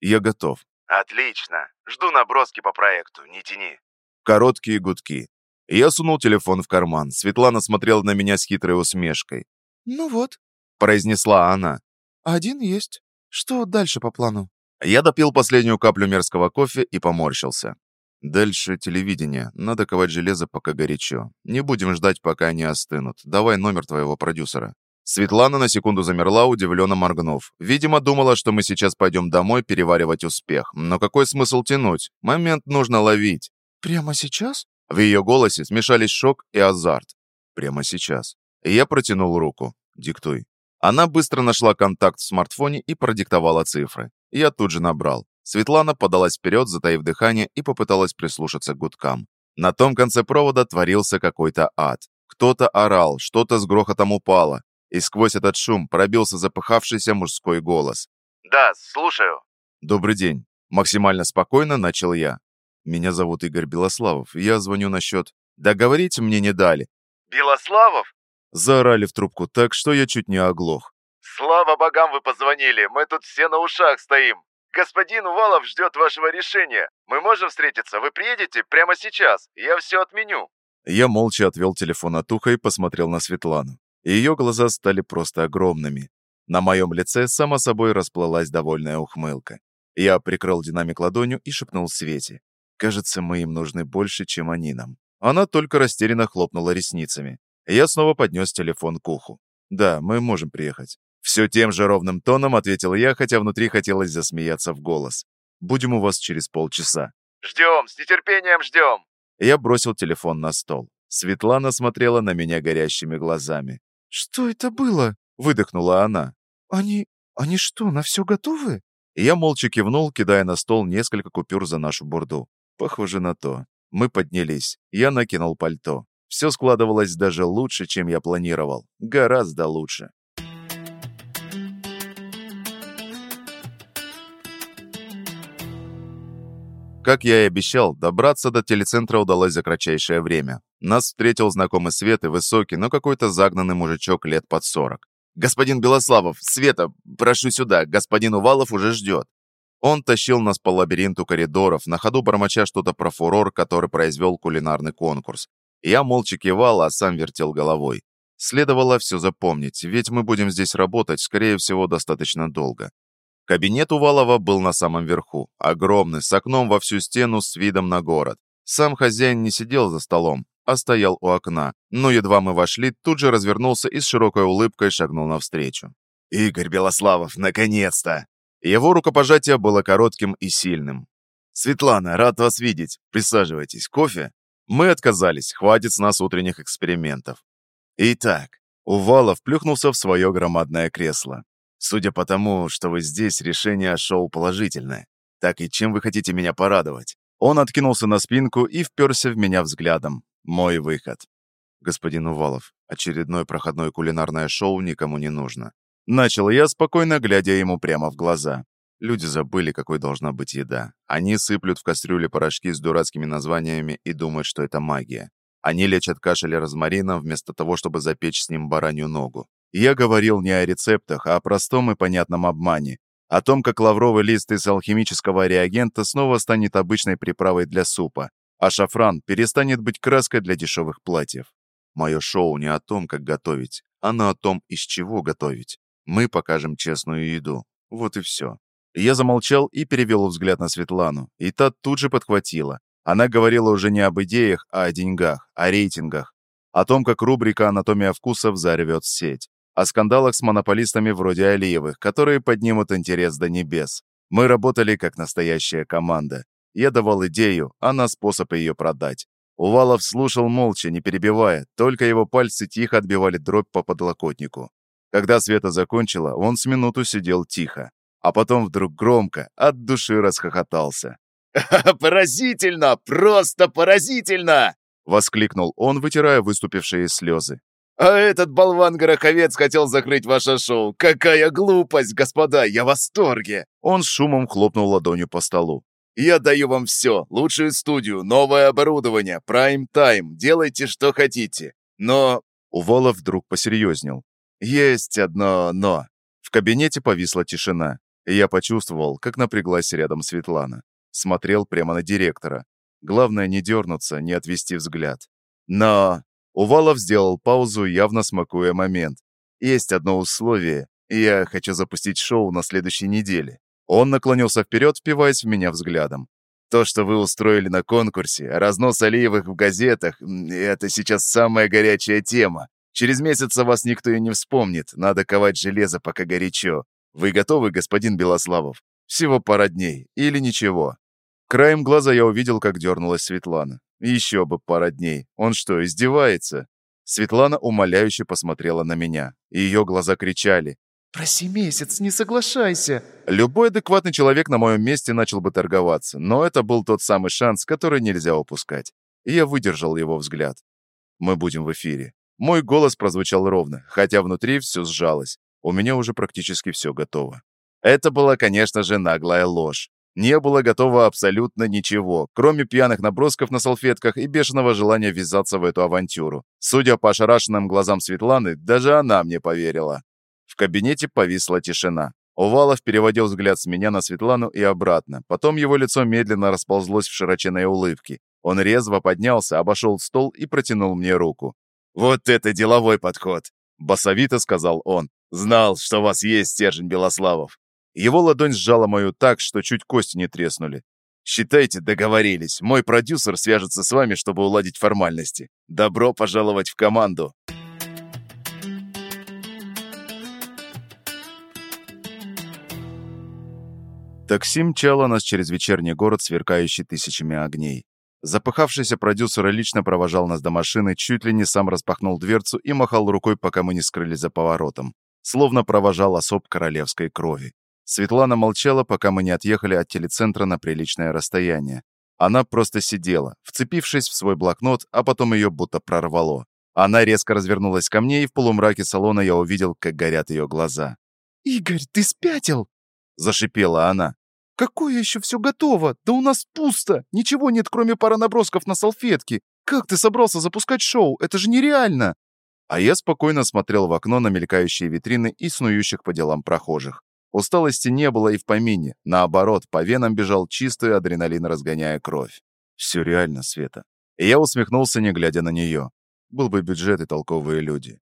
Я готов. Отлично. Жду наброски по проекту, не тяни. Короткие гудки. Я сунул телефон в карман. Светлана смотрела на меня с хитрой усмешкой. «Ну вот», — произнесла она. «Один есть. Что дальше по плану?» Я допил последнюю каплю мерзкого кофе и поморщился. Дальше телевидение. Надо ковать железо, пока горячо. Не будем ждать, пока они остынут. Давай номер твоего продюсера. Светлана на секунду замерла, удивленно моргнув. Видимо, думала, что мы сейчас пойдем домой переваривать успех. Но какой смысл тянуть? Момент нужно ловить. «Прямо сейчас?» В ее голосе смешались шок и азарт. «Прямо сейчас». Я протянул руку. «Диктуй». Она быстро нашла контакт в смартфоне и продиктовала цифры. Я тут же набрал. Светлана подалась вперед, затаив дыхание, и попыталась прислушаться к гудкам. На том конце провода творился какой-то ад. Кто-то орал, что-то с грохотом упало, и сквозь этот шум пробился запыхавшийся мужской голос. «Да, слушаю». «Добрый день». Максимально спокойно начал я. «Меня зовут Игорь Белославов. Я звоню насчет...» «Договорить мне не дали». «Белославов?» Заорали в трубку так, что я чуть не оглох. «Слава богам, вы позвонили! Мы тут все на ушах стоим! Господин Увалов ждет вашего решения! Мы можем встретиться? Вы приедете прямо сейчас? Я все отменю!» Я молча отвел телефон от уха и посмотрел на Светлану. Ее глаза стали просто огромными. На моем лице, само собой, расплылась довольная ухмылка. Я прикрыл динамик ладонью и шепнул Свете. «Кажется, мы им нужны больше, чем они нам». Она только растерянно хлопнула ресницами. Я снова поднес телефон к уху. «Да, мы можем приехать». Все тем же ровным тоном ответил я, хотя внутри хотелось засмеяться в голос. «Будем у вас через полчаса». «Ждем, с нетерпением ждем». Я бросил телефон на стол. Светлана смотрела на меня горящими глазами. «Что это было?» — выдохнула она. «Они... они что, на все готовы?» Я молча кивнул, кидая на стол несколько купюр за нашу бурду. Похоже на то. Мы поднялись. Я накинул пальто. Все складывалось даже лучше, чем я планировал. Гораздо лучше. Как я и обещал, добраться до телецентра удалось за кратчайшее время. Нас встретил знакомый Свет и высокий, но какой-то загнанный мужичок лет под сорок. «Господин Белославов, Света, прошу сюда, господин Увалов уже ждет». Он тащил нас по лабиринту коридоров, на ходу бормоча что-то про фурор, который произвел кулинарный конкурс. Я молча кивал, а сам вертел головой. Следовало все запомнить, ведь мы будем здесь работать, скорее всего, достаточно долго. Кабинет Увалова был на самом верху, огромный, с окном во всю стену с видом на город. Сам хозяин не сидел за столом, а стоял у окна, но едва мы вошли, тут же развернулся и с широкой улыбкой шагнул навстречу. «Игорь Белославов, наконец-то!» Его рукопожатие было коротким и сильным. «Светлана, рад вас видеть. Присаживайтесь. Кофе?» Мы отказались, хватит с нас утренних экспериментов. Итак, Увалов плюхнулся в свое громадное кресло. Судя по тому, что вы здесь, решение шоу положительное. Так и чем вы хотите меня порадовать? Он откинулся на спинку и вперся в меня взглядом. Мой выход. Господин Увалов, очередное проходное кулинарное шоу никому не нужно. Начал я, спокойно глядя ему прямо в глаза. Люди забыли, какой должна быть еда. Они сыплют в кастрюле порошки с дурацкими названиями и думают, что это магия. Они лечат кашель розмарином вместо того, чтобы запечь с ним баранью ногу. Я говорил не о рецептах, а о простом и понятном обмане. О том, как лавровый лист из алхимического реагента снова станет обычной приправой для супа, а шафран перестанет быть краской для дешевых платьев. Мое шоу не о том, как готовить, оно о том, из чего готовить. Мы покажем честную еду. Вот и все. Я замолчал и перевел взгляд на Светлану, и та тут же подхватила. Она говорила уже не об идеях, а о деньгах, о рейтингах, о том, как рубрика «Анатомия вкусов» заревет сеть, о скандалах с монополистами вроде Алиевых, которые поднимут интерес до небес. Мы работали как настоящая команда. Я давал идею, а на способ ее продать. Увалов слушал молча, не перебивая, только его пальцы тихо отбивали дробь по подлокотнику. Когда Света закончила, он с минуту сидел тихо, а потом вдруг громко, от души расхохотался. «Поразительно! Просто поразительно!» — воскликнул он, вытирая выступившие слезы. А этот болван-гороховец хотел закрыть ваше шоу. Какая глупость, господа, я в восторге!» Он с шумом хлопнул ладонью по столу. «Я даю вам все. Лучшую студию, новое оборудование, прайм-тайм. Делайте, что хотите. Но...» Уволов вдруг посерьезнел. «Есть одно «но». В кабинете повисла тишина. И я почувствовал, как напряглась рядом Светлана. Смотрел прямо на директора. Главное не дернуться, не отвести взгляд. «Но...» Увалов сделал паузу, явно смакуя момент. «Есть одно условие. Я хочу запустить шоу на следующей неделе». Он наклонился вперед, впиваясь в меня взглядом. «То, что вы устроили на конкурсе, разнос Алиевых в газетах, это сейчас самая горячая тема. Через месяц о вас никто и не вспомнит. Надо ковать железо, пока горячо. Вы готовы, господин Белославов? Всего пара дней. Или ничего?» Краем глаза я увидел, как дернулась Светлана. Еще бы пара дней. Он что, издевается? Светлана умоляюще посмотрела на меня. Ее глаза кричали. «Проси месяц, не соглашайся!» Любой адекватный человек на моем месте начал бы торговаться, но это был тот самый шанс, который нельзя упускать. И я выдержал его взгляд. Мы будем в эфире. Мой голос прозвучал ровно, хотя внутри все сжалось. У меня уже практически все готово. Это была, конечно же, наглая ложь не было готово абсолютно ничего, кроме пьяных набросков на салфетках и бешеного желания ввязаться в эту авантюру. Судя по ошарашенным глазам Светланы, даже она мне поверила. В кабинете повисла тишина. Увалов переводил взгляд с меня на Светлану и обратно. Потом его лицо медленно расползлось в широченной улыбке. Он резво поднялся, обошел стол и протянул мне руку. «Вот это деловой подход!» – басовито сказал он. «Знал, что у вас есть стержень Белославов. Его ладонь сжала мою так, что чуть кости не треснули. «Считайте, договорились. Мой продюсер свяжется с вами, чтобы уладить формальности. Добро пожаловать в команду!» Такси мчало нас через вечерний город, сверкающий тысячами огней. Запыхавшийся продюсер лично провожал нас до машины, чуть ли не сам распахнул дверцу и махал рукой, пока мы не скрылись за поворотом. Словно провожал особ королевской крови. Светлана молчала, пока мы не отъехали от телецентра на приличное расстояние. Она просто сидела, вцепившись в свой блокнот, а потом ее будто прорвало. Она резко развернулась ко мне, и в полумраке салона я увидел, как горят ее глаза. «Игорь, ты спятил?» – зашипела она. Какое еще все готово? Да у нас пусто. Ничего нет, кроме пары набросков на салфетке. Как ты собрался запускать шоу? Это же нереально!» А я спокойно смотрел в окно на мелькающие витрины и снующих по делам прохожих. Усталости не было и в помине. Наоборот, по венам бежал чистый адреналин, разгоняя кровь. Все реально, Света. И я усмехнулся, не глядя на нее. Был бы бюджет и толковые люди.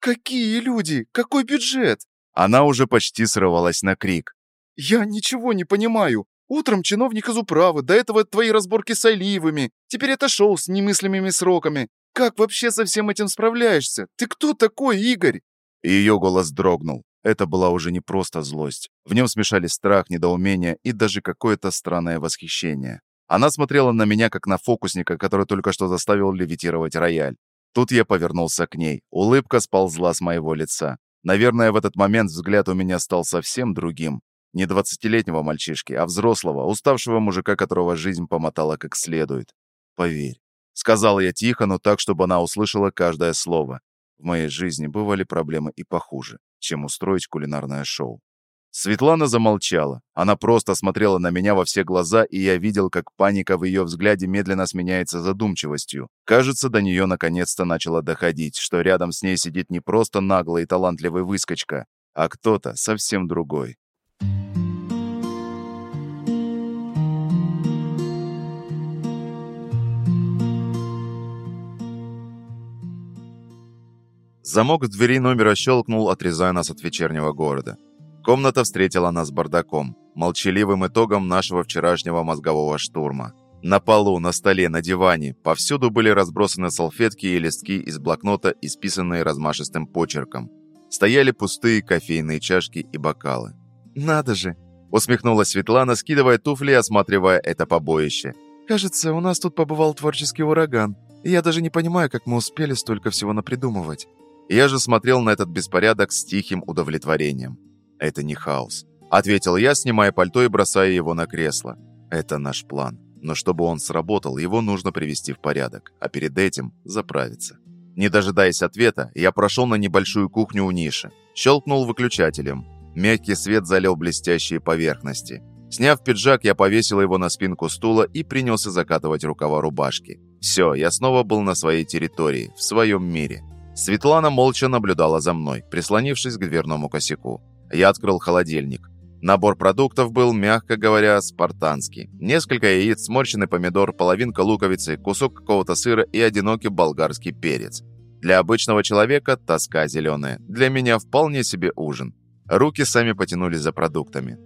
«Какие люди? Какой бюджет?» Она уже почти срывалась на крик. «Я ничего не понимаю. Утром чиновник из управы, до этого твои разборки с Алиевыми, теперь это шоу с немыслимыми сроками. Как вообще со всем этим справляешься? Ты кто такой, Игорь?» И ее голос дрогнул. Это была уже не просто злость. В нем смешались страх, недоумение и даже какое-то странное восхищение. Она смотрела на меня, как на фокусника, который только что заставил левитировать рояль. Тут я повернулся к ней. Улыбка сползла с моего лица. Наверное, в этот момент взгляд у меня стал совсем другим. Не двадцатилетнего мальчишки, а взрослого, уставшего мужика, которого жизнь помотала как следует. «Поверь», — сказал я тихо, но так, чтобы она услышала каждое слово. В моей жизни бывали проблемы и похуже, чем устроить кулинарное шоу. Светлана замолчала. Она просто смотрела на меня во все глаза, и я видел, как паника в ее взгляде медленно сменяется задумчивостью. Кажется, до нее наконец-то начало доходить, что рядом с ней сидит не просто наглый и талантливый выскочка, а кто-то совсем другой. Замок в двери номера щелкнул, отрезая нас от вечернего города. Комната встретила нас бардаком, молчаливым итогом нашего вчерашнего мозгового штурма. На полу, на столе, на диване повсюду были разбросаны салфетки и листки из блокнота, исписанные размашистым почерком. Стояли пустые кофейные чашки и бокалы. «Надо же!» – усмехнулась Светлана, скидывая туфли и осматривая это побоище. «Кажется, у нас тут побывал творческий ураган. Я даже не понимаю, как мы успели столько всего напридумывать». Я же смотрел на этот беспорядок с тихим удовлетворением. «Это не хаос», — ответил я, снимая пальто и бросая его на кресло. «Это наш план. Но чтобы он сработал, его нужно привести в порядок, а перед этим заправиться». Не дожидаясь ответа, я прошел на небольшую кухню у ниши, щелкнул выключателем. Мягкий свет залил блестящие поверхности. Сняв пиджак, я повесил его на спинку стула и принялся закатывать рукава рубашки. Все, я снова был на своей территории, в своем мире. Светлана молча наблюдала за мной, прислонившись к дверному косяку. Я открыл холодильник. Набор продуктов был, мягко говоря, спартанский. Несколько яиц, сморщенный помидор, половинка луковицы, кусок какого-то сыра и одинокий болгарский перец. Для обычного человека тоска зеленая. Для меня вполне себе ужин. Руки сами потянулись за продуктами.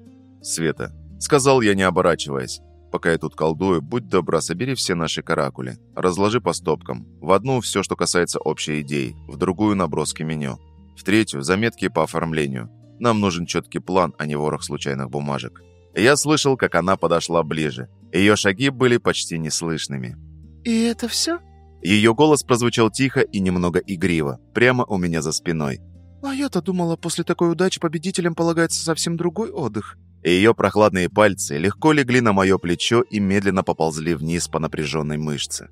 «Света», — сказал я, не оборачиваясь, «пока я тут колдую, будь добра, собери все наши каракули. Разложи по стопкам. В одну все, что касается общей идеи, в другую наброски меню, в третью заметки по оформлению, нам нужен четкий план, а не ворох случайных бумажек. Я слышал, как она подошла ближе. Ее шаги были почти неслышными. «И это все?» Ее голос прозвучал тихо и немного игриво, прямо у меня за спиной. «А я-то думала, после такой удачи победителям полагается совсем другой отдых». Ее прохладные пальцы легко легли на мое плечо и медленно поползли вниз по напряженной мышце.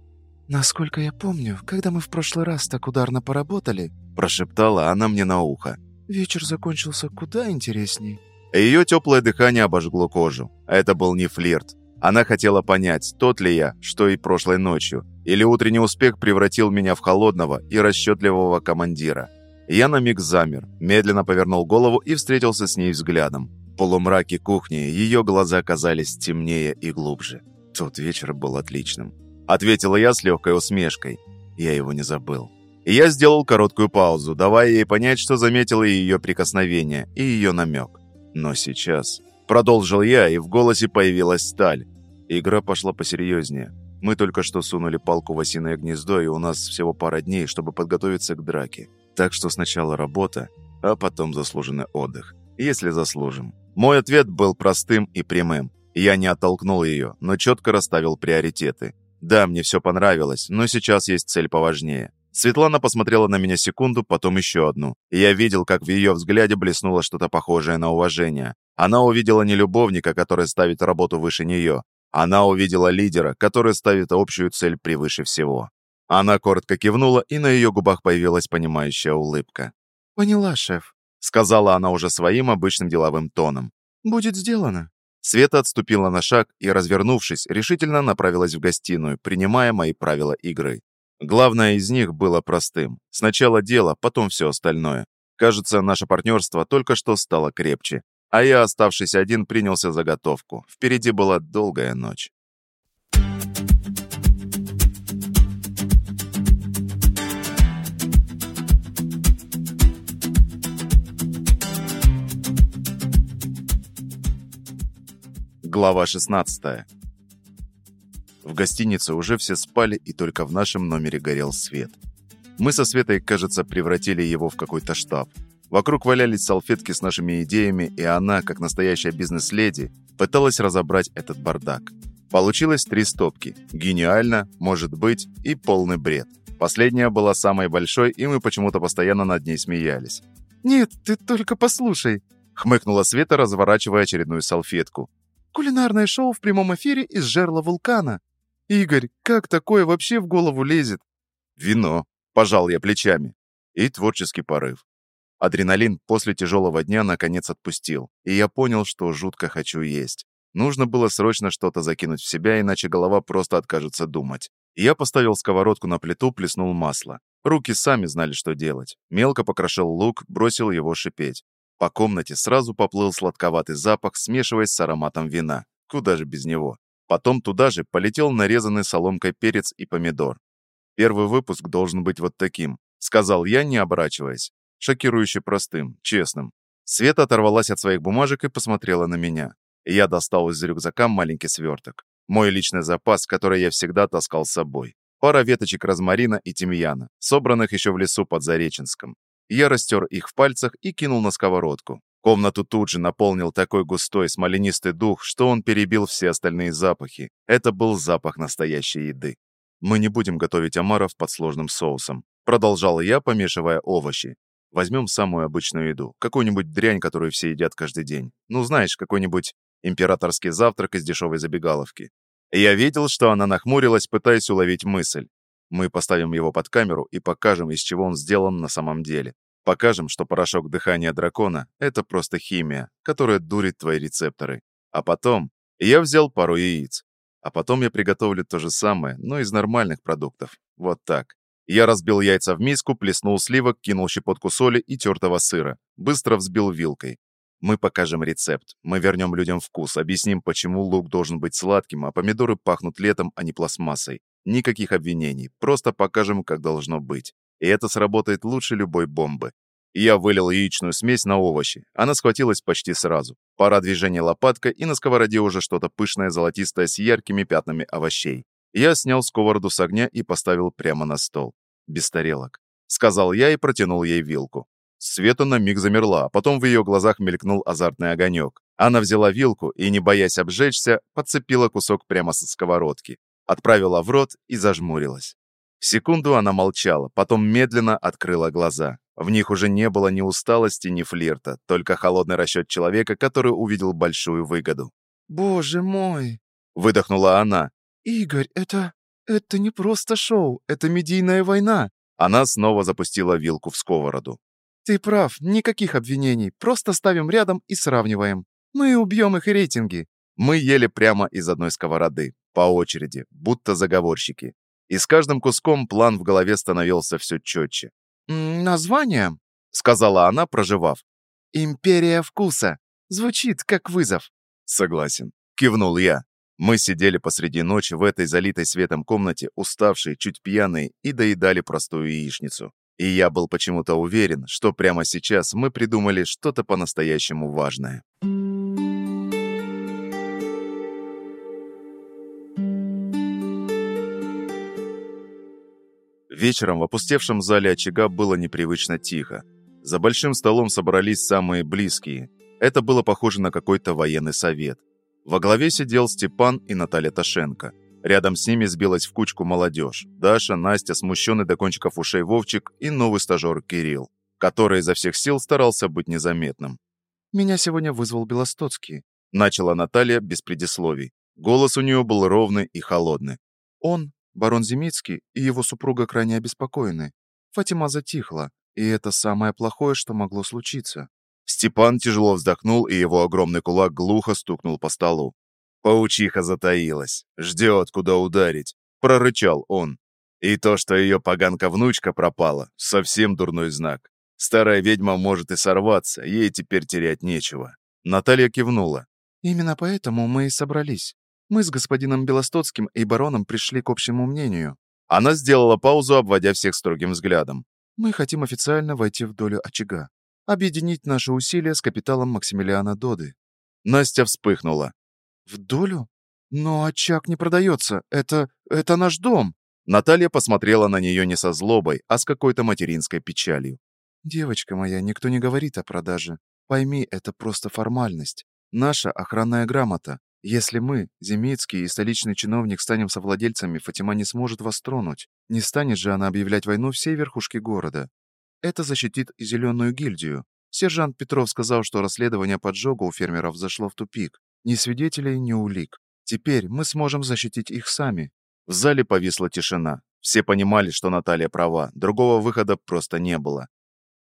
«Насколько я помню, когда мы в прошлый раз так ударно поработали...» Прошептала она мне на ухо. Вечер закончился куда интересней. Ее теплое дыхание обожгло кожу. Это был не флирт. Она хотела понять, тот ли я, что и прошлой ночью, или утренний успех превратил меня в холодного и расчетливого командира. Я на миг замер, медленно повернул голову и встретился с ней взглядом. Полумраке кухни ее глаза казались темнее и глубже. Тот вечер был отличным. Ответила я с легкой усмешкой. Я его не забыл. Я сделал короткую паузу, давая ей понять, что заметил и ее прикосновение, и ее намек. Но сейчас... Продолжил я, и в голосе появилась сталь. Игра пошла посерьезнее. Мы только что сунули палку в осиное гнездо, и у нас всего пара дней, чтобы подготовиться к драке. Так что сначала работа, а потом заслуженный отдых. Если заслужим. Мой ответ был простым и прямым. Я не оттолкнул ее, но четко расставил приоритеты. Да, мне все понравилось, но сейчас есть цель поважнее. Светлана посмотрела на меня секунду, потом еще одну. И я видел, как в ее взгляде блеснуло что-то похожее на уважение. Она увидела не любовника, который ставит работу выше нее. Она увидела лидера, который ставит общую цель превыше всего. Она коротко кивнула, и на ее губах появилась понимающая улыбка. «Поняла, шеф», — сказала она уже своим обычным деловым тоном. «Будет сделано». Света отступила на шаг и, развернувшись, решительно направилась в гостиную, принимая мои правила игры. Главное из них было простым. Сначала дело, потом все остальное. Кажется, наше партнерство только что стало крепче. А я, оставшись один, принялся за готовку. Впереди была долгая ночь. Глава 16 В гостинице уже все спали, и только в нашем номере горел свет. Мы со Светой, кажется, превратили его в какой-то штаб. Вокруг валялись салфетки с нашими идеями, и она, как настоящая бизнес-леди, пыталась разобрать этот бардак. Получилось три стопки. Гениально, может быть, и полный бред. Последняя была самой большой, и мы почему-то постоянно над ней смеялись. «Нет, ты только послушай», — хмыкнула Света, разворачивая очередную салфетку. Кулинарное шоу в прямом эфире из жерла вулкана. Игорь, как такое вообще в голову лезет? Вино. Пожал я плечами. И творческий порыв. Адреналин после тяжелого дня наконец отпустил, и я понял, что жутко хочу есть. Нужно было срочно что-то закинуть в себя, иначе голова просто откажется думать. Я поставил сковородку на плиту, плеснул масло. Руки сами знали, что делать. Мелко покрошил лук, бросил его шипеть. По комнате сразу поплыл сладковатый запах, смешиваясь с ароматом вина. Куда же без него? Потом туда же полетел нарезанный соломкой перец и помидор. «Первый выпуск должен быть вот таким», — сказал я, не оборачиваясь. Шокирующе простым, честным. Света оторвалась от своих бумажек и посмотрела на меня. Я достал из рюкзака маленький сверток. Мой личный запас, который я всегда таскал с собой. Пара веточек розмарина и тимьяна, собранных еще в лесу под Зареченском. Я растер их в пальцах и кинул на сковородку. Комнату тут же наполнил такой густой смоленистый дух, что он перебил все остальные запахи. Это был запах настоящей еды. «Мы не будем готовить омаров под сложным соусом», продолжал я, помешивая овощи. Возьмем самую обычную еду, какую-нибудь дрянь, которую все едят каждый день. Ну, знаешь, какой-нибудь императорский завтрак из дешевой забегаловки. Я видел, что она нахмурилась, пытаясь уловить мысль. Мы поставим его под камеру и покажем, из чего он сделан на самом деле. Покажем, что порошок дыхания дракона — это просто химия, которая дурит твои рецепторы. А потом я взял пару яиц. А потом я приготовлю то же самое, но из нормальных продуктов. Вот так. Я разбил яйца в миску, плеснул сливок, кинул щепотку соли и тертого сыра. Быстро взбил вилкой. Мы покажем рецепт. Мы вернем людям вкус, объясним, почему лук должен быть сладким, а помидоры пахнут летом, а не пластмассой. Никаких обвинений, просто покажем, как должно быть. И это сработает лучше любой бомбы. Я вылил яичную смесь на овощи. Она схватилась почти сразу. Пара движений лопаткой, и на сковороде уже что-то пышное золотистое с яркими пятнами овощей. Я снял сковороду с огня и поставил прямо на стол. Без тарелок. Сказал я и протянул ей вилку. Света на миг замерла, а потом в ее глазах мелькнул азартный огонек. Она взяла вилку и, не боясь обжечься, подцепила кусок прямо со сковородки отправила в рот и зажмурилась. Секунду она молчала, потом медленно открыла глаза. В них уже не было ни усталости, ни флирта, только холодный расчет человека, который увидел большую выгоду. «Боже мой!» — выдохнула она. «Игорь, это... это не просто шоу, это медийная война!» Она снова запустила вилку в сковороду. «Ты прав, никаких обвинений, просто ставим рядом и сравниваем. Мы убьем их рейтинги». Мы ели прямо из одной сковороды, по очереди, будто заговорщики. И с каждым куском план в голове становился все четче. «Название?» — сказала она, проживав. «Империя вкуса. Звучит как вызов». «Согласен», — кивнул я. Мы сидели посреди ночи в этой залитой светом комнате, уставшие, чуть пьяные, и доедали простую яичницу. И я был почему-то уверен, что прямо сейчас мы придумали что-то по-настоящему важное. Вечером в опустевшем зале очага было непривычно тихо. За большим столом собрались самые близкие. Это было похоже на какой-то военный совет. Во главе сидел Степан и Наталья Ташенко. Рядом с ними сбилась в кучку молодежь. Даша, Настя, смущенный до кончиков ушей Вовчик и новый стажер Кирилл, который изо всех сил старался быть незаметным. «Меня сегодня вызвал Белостоцкий», — начала Наталья без предисловий. Голос у нее был ровный и холодный. «Он Барон Земицкий и его супруга крайне обеспокоены. Фатима затихла, и это самое плохое, что могло случиться. Степан тяжело вздохнул, и его огромный кулак глухо стукнул по столу. Паучиха затаилась. Ждет, куда ударить. Прорычал он. И то, что ее поганка-внучка пропала, совсем дурной знак. Старая ведьма может и сорваться, ей теперь терять нечего. Наталья кивнула. «Именно поэтому мы и собрались. Мы с господином Белостоцким и бароном пришли к общему мнению. Она сделала паузу, обводя всех строгим взглядом. Мы хотим официально войти в долю очага. Объединить наши усилия с капиталом Максимилиана Доды. Настя вспыхнула. В долю? Но очаг не продается. Это... это наш дом. Наталья посмотрела на нее не со злобой, а с какой-то материнской печалью. «Девочка моя, никто не говорит о продаже. Пойми, это просто формальность. Наша охранная грамота. Если мы, Земицкий и столичный чиновник, станем совладельцами, Фатима не сможет вас тронуть. Не станет же она объявлять войну всей верхушке города. Это защитит зеленую гильдию. Сержант Петров сказал, что расследование поджога у фермеров зашло в тупик. Ни свидетелей, ни улик. Теперь мы сможем защитить их сами. В зале повисла тишина. Все понимали, что Наталья права. Другого выхода просто не было.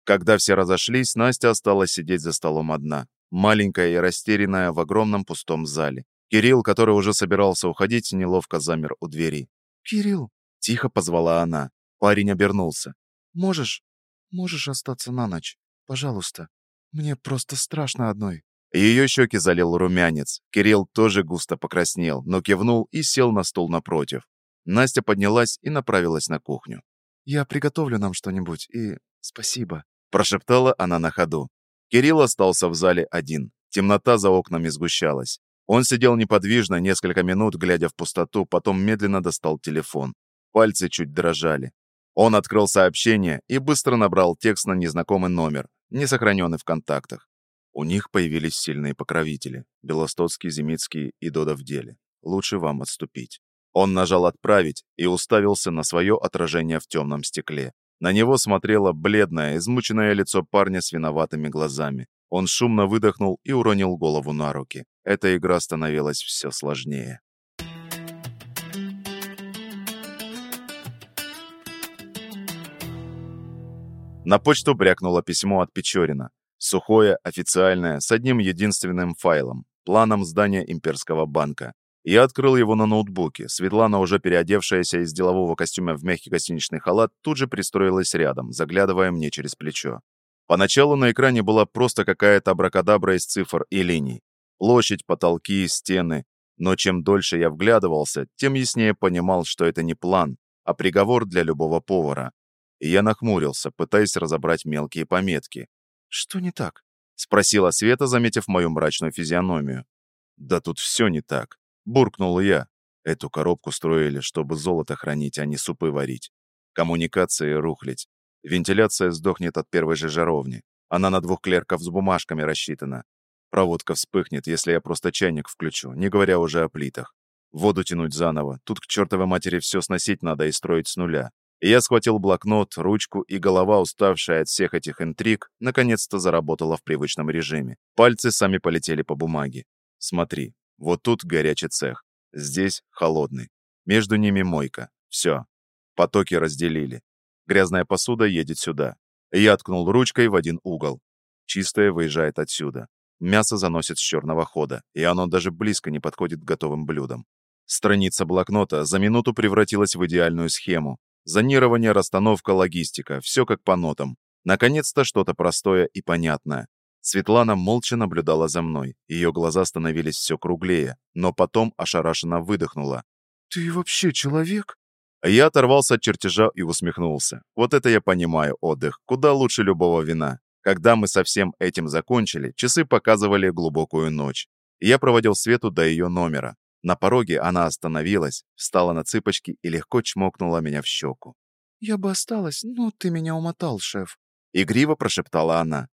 Когда все разошлись, Настя осталась сидеть за столом одна. Маленькая и растерянная в огромном пустом зале. Кирилл, который уже собирался уходить, неловко замер у двери. «Кирилл!» — тихо позвала она. Парень обернулся. «Можешь... можешь остаться на ночь? Пожалуйста. Мне просто страшно одной». Ее щеки залил румянец. Кирилл тоже густо покраснел, но кивнул и сел на стул напротив. Настя поднялась и направилась на кухню. «Я приготовлю нам что-нибудь, и спасибо». Прошептала она на ходу. Кирилл остался в зале один. Темнота за окнами сгущалась. Он сидел неподвижно несколько минут, глядя в пустоту, потом медленно достал телефон. Пальцы чуть дрожали. Он открыл сообщение и быстро набрал текст на незнакомый номер, не сохраненный в контактах. У них появились сильные покровители. Белостоцкий, Земицкий и Дода в деле. Лучше вам отступить. Он нажал «Отправить» и уставился на свое отражение в темном стекле. На него смотрело бледное, измученное лицо парня с виноватыми глазами. Он шумно выдохнул и уронил голову на руки. Эта игра становилась все сложнее. На почту брякнуло письмо от Печорина. Сухое, официальное, с одним единственным файлом – планом здания Имперского банка. Я открыл его на ноутбуке. Светлана, уже переодевшаяся из делового костюма в мягкий гостиничный халат, тут же пристроилась рядом, заглядывая мне через плечо. Поначалу на экране была просто какая-то абракадабра из цифр и линий. Площадь, потолки, стены. Но чем дольше я вглядывался, тем яснее понимал, что это не план, а приговор для любого повара. И я нахмурился, пытаясь разобрать мелкие пометки. «Что не так?» — спросила Света, заметив мою мрачную физиономию. «Да тут все не так. Буркнул я. Эту коробку строили, чтобы золото хранить, а не супы варить. Коммуникации рухлить. Вентиляция сдохнет от первой же жаровни. Она на двух клерков с бумажками рассчитана. Проводка вспыхнет, если я просто чайник включу, не говоря уже о плитах. Воду тянуть заново. Тут к чертовой матери все сносить надо и строить с нуля. Я схватил блокнот, ручку, и голова, уставшая от всех этих интриг, наконец-то заработала в привычном режиме. Пальцы сами полетели по бумаге. Смотри, вот тут горячий цех, здесь холодный. Между ними мойка. Все. Потоки разделили. Грязная посуда едет сюда. Я ткнул ручкой в один угол. Чистое выезжает отсюда. Мясо заносит с черного хода, и оно даже близко не подходит к готовым блюдам. Страница блокнота за минуту превратилась в идеальную схему. Зонирование, расстановка, логистика. Все как по нотам. Наконец-то что-то простое и понятное. Светлана молча наблюдала за мной. Ее глаза становились все круглее, но потом ошарашенно выдохнула. «Ты вообще человек?» Я оторвался от чертежа и усмехнулся. Вот это я понимаю отдых, куда лучше любого вина. Когда мы со всем этим закончили, часы показывали глубокую ночь. Я проводил Свету до ее номера. На пороге она остановилась, встала на цыпочки и легко чмокнула меня в щеку. «Я бы осталась, но ты меня умотал, шеф», — игриво прошептала она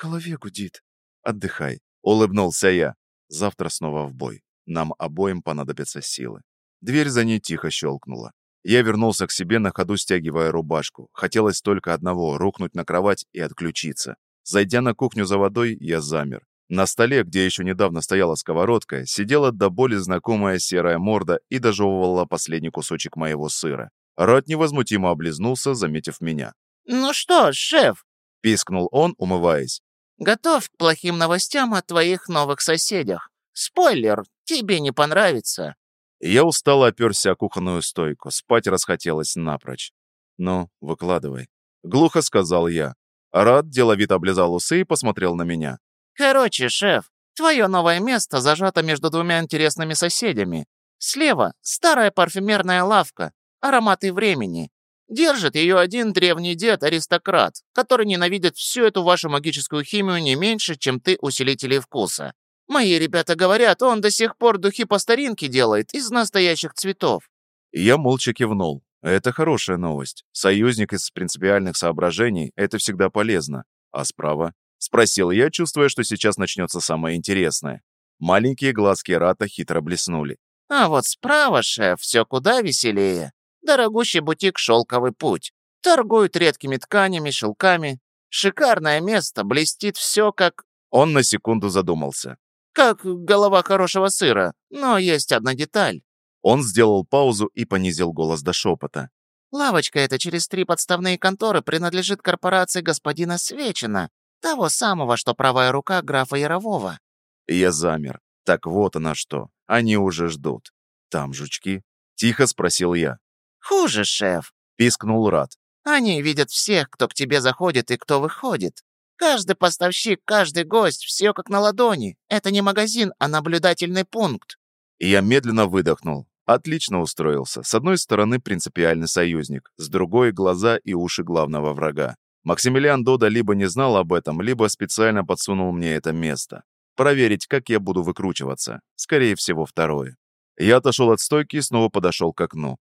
голове гудит. Отдыхай. Улыбнулся я. Завтра снова в бой. Нам обоим понадобятся силы. Дверь за ней тихо щелкнула. Я вернулся к себе на ходу, стягивая рубашку. Хотелось только одного — рухнуть на кровать и отключиться. Зайдя на кухню за водой, я замер. На столе, где еще недавно стояла сковородка, сидела до боли знакомая серая морда и дожевывала последний кусочек моего сыра. Рот невозмутимо облизнулся, заметив меня. «Ну что, шеф?» — пискнул он, умываясь. Готов к плохим новостям о твоих новых соседях. Спойлер, тебе не понравится». Я устало оперся о кухонную стойку. Спать расхотелось напрочь. «Ну, выкладывай». Глухо сказал я. Рад деловито облизал усы и посмотрел на меня. «Короче, шеф, твое новое место зажато между двумя интересными соседями. Слева — старая парфюмерная лавка, ароматы времени. Держит ее один древний дед-аристократ, который ненавидит всю эту вашу магическую химию не меньше, чем ты усилителей вкуса. Мои ребята говорят, он до сих пор духи по старинке делает из настоящих цветов». Я молча кивнул. Это хорошая новость. Союзник из принципиальных соображений — это всегда полезно. А справа? Спросил я, чувствуя, что сейчас начнется самое интересное. Маленькие глазки Рата хитро блеснули. «А вот справа, шеф, все куда веселее. Дорогущий бутик «Шелковый путь». Торгуют редкими тканями, шелками. Шикарное место, блестит все как... Он на секунду задумался. Как голова хорошего сыра, но есть одна деталь. Он сделал паузу и понизил голос до шепота. Лавочка эта через три подставные конторы принадлежит корпорации господина Свечина, того самого, что правая рука графа Ярового. Я замер. Так вот она что. Они уже ждут. Там жучки? Тихо спросил я. Хуже, шеф. Пискнул Рад. Они видят всех, кто к тебе заходит и кто выходит. Каждый поставщик, каждый гость, все как на ладони. Это не магазин, а наблюдательный пункт. Я медленно выдохнул. Отлично устроился. С одной стороны, принципиальный союзник, с другой — глаза и уши главного врага. Максимилиан Дода либо не знал об этом, либо специально подсунул мне это место. Проверить, как я буду выкручиваться. Скорее всего, второе. Я отошел от стойки и снова подошел к окну.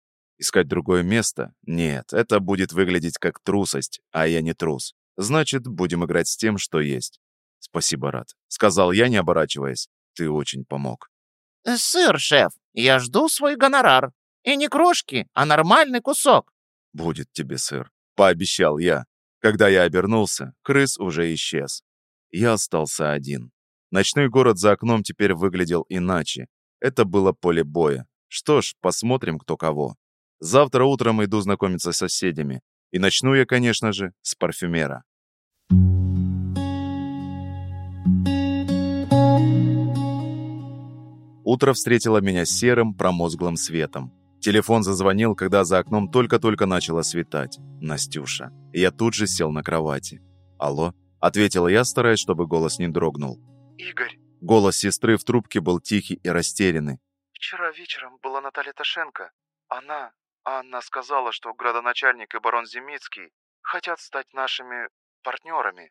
Искать другое место? Нет, это будет выглядеть как трусость, а я не трус. Значит, будем играть с тем, что есть. Спасибо, Рад. Сказал я, не оборачиваясь. Ты очень помог. Э, «Сыр, шеф, я жду свой гонорар. И не крошки, а нормальный кусок». «Будет тебе сыр», — пообещал я. Когда я обернулся, крыс уже исчез. Я остался один. Ночной город за окном теперь выглядел иначе. Это было поле боя. Что ж, посмотрим, кто кого. Завтра утром иду знакомиться с соседями. И начну я, конечно же, с парфюмера. Утро встретило меня серым, промозглым светом. Телефон зазвонил, когда за окном только-только начало светать. Настюша. Я тут же сел на кровати. «Алло?» — ответила я, стараясь, чтобы голос не дрогнул. «Игорь». Голос сестры в трубке был тихий и растерянный. «Вчера вечером была Наталья Ташенко. Она, Анна сказала, что градоначальник и барон Земицкий хотят стать нашими партнерами.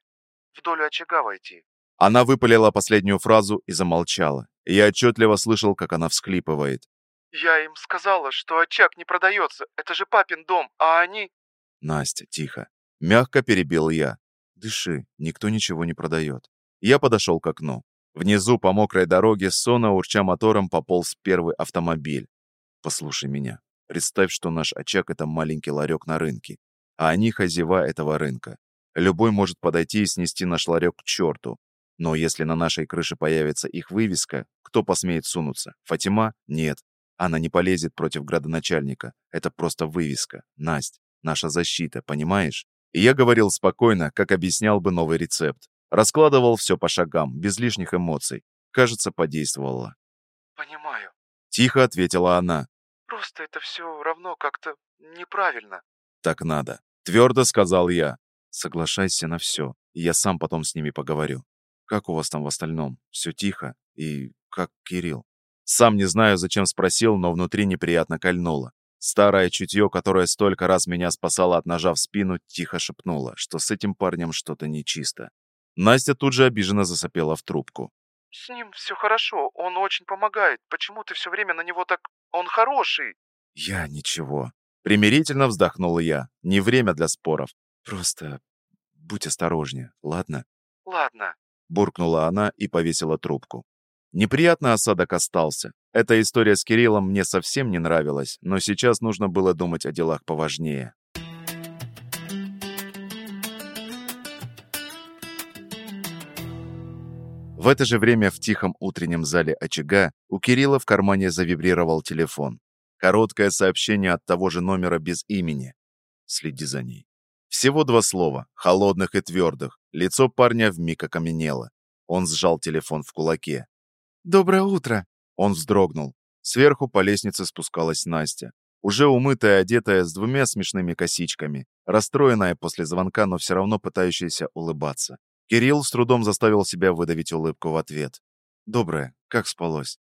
В долю очага войти. Она выпалила последнюю фразу и замолчала. Я отчетливо слышал, как она всхлипывает. «Я им сказала, что очаг не продается. Это же папин дом, а они...» «Настя, тихо». Мягко перебил я. «Дыши, никто ничего не продает». Я подошел к окну. Внизу по мокрой дороге, сонно урча мотором, пополз первый автомобиль. «Послушай меня. Представь, что наш очаг — это маленький ларек на рынке, а они хозяева этого рынка. Любой может подойти и снести наш ларек к черту, но если на нашей крыше появится их вывеска, кто посмеет сунуться? Фатима? Нет. Она не полезет против градоначальника. Это просто вывеска. Насть, наша защита, понимаешь? И я говорил спокойно, как объяснял бы новый рецепт. Раскладывал все по шагам, без лишних эмоций. Кажется, подействовало. «Понимаю», — тихо ответила она. «Просто это все равно как-то неправильно». «Так надо», — твердо сказал я. «Соглашайся на все, и я сам потом с ними поговорю. Как у вас там в остальном? Все тихо? И как Кирилл? Сам не знаю, зачем спросил, но внутри неприятно кольнуло. Старое чутье, которое столько раз меня спасало от ножа в спину, тихо шепнуло, что с этим парнем что-то нечисто. Настя тут же обиженно засопела в трубку. «С ним все хорошо, он очень помогает. Почему ты все время на него так... Он хороший!» «Я ничего». Примирительно вздохнул я. Не время для споров. Просто будь осторожнее, ладно? «Ладно», буркнула она и повесила трубку. Неприятный осадок остался. Эта история с Кириллом мне совсем не нравилась, но сейчас нужно было думать о делах поважнее. В это же время в тихом утреннем зале очага у Кирилла в кармане завибрировал телефон. Короткое сообщение от того же номера без имени. Следи за ней. Всего два слова, холодных и твердых. Лицо парня вмиг окаменело. Он сжал телефон в кулаке. «Доброе утро!» Он вздрогнул. Сверху по лестнице спускалась Настя. Уже умытая, одетая, с двумя смешными косичками. Расстроенная после звонка, но все равно пытающаяся улыбаться. Кирилл с трудом заставил себя выдавить улыбку в ответ. «Доброе. Как спалось?»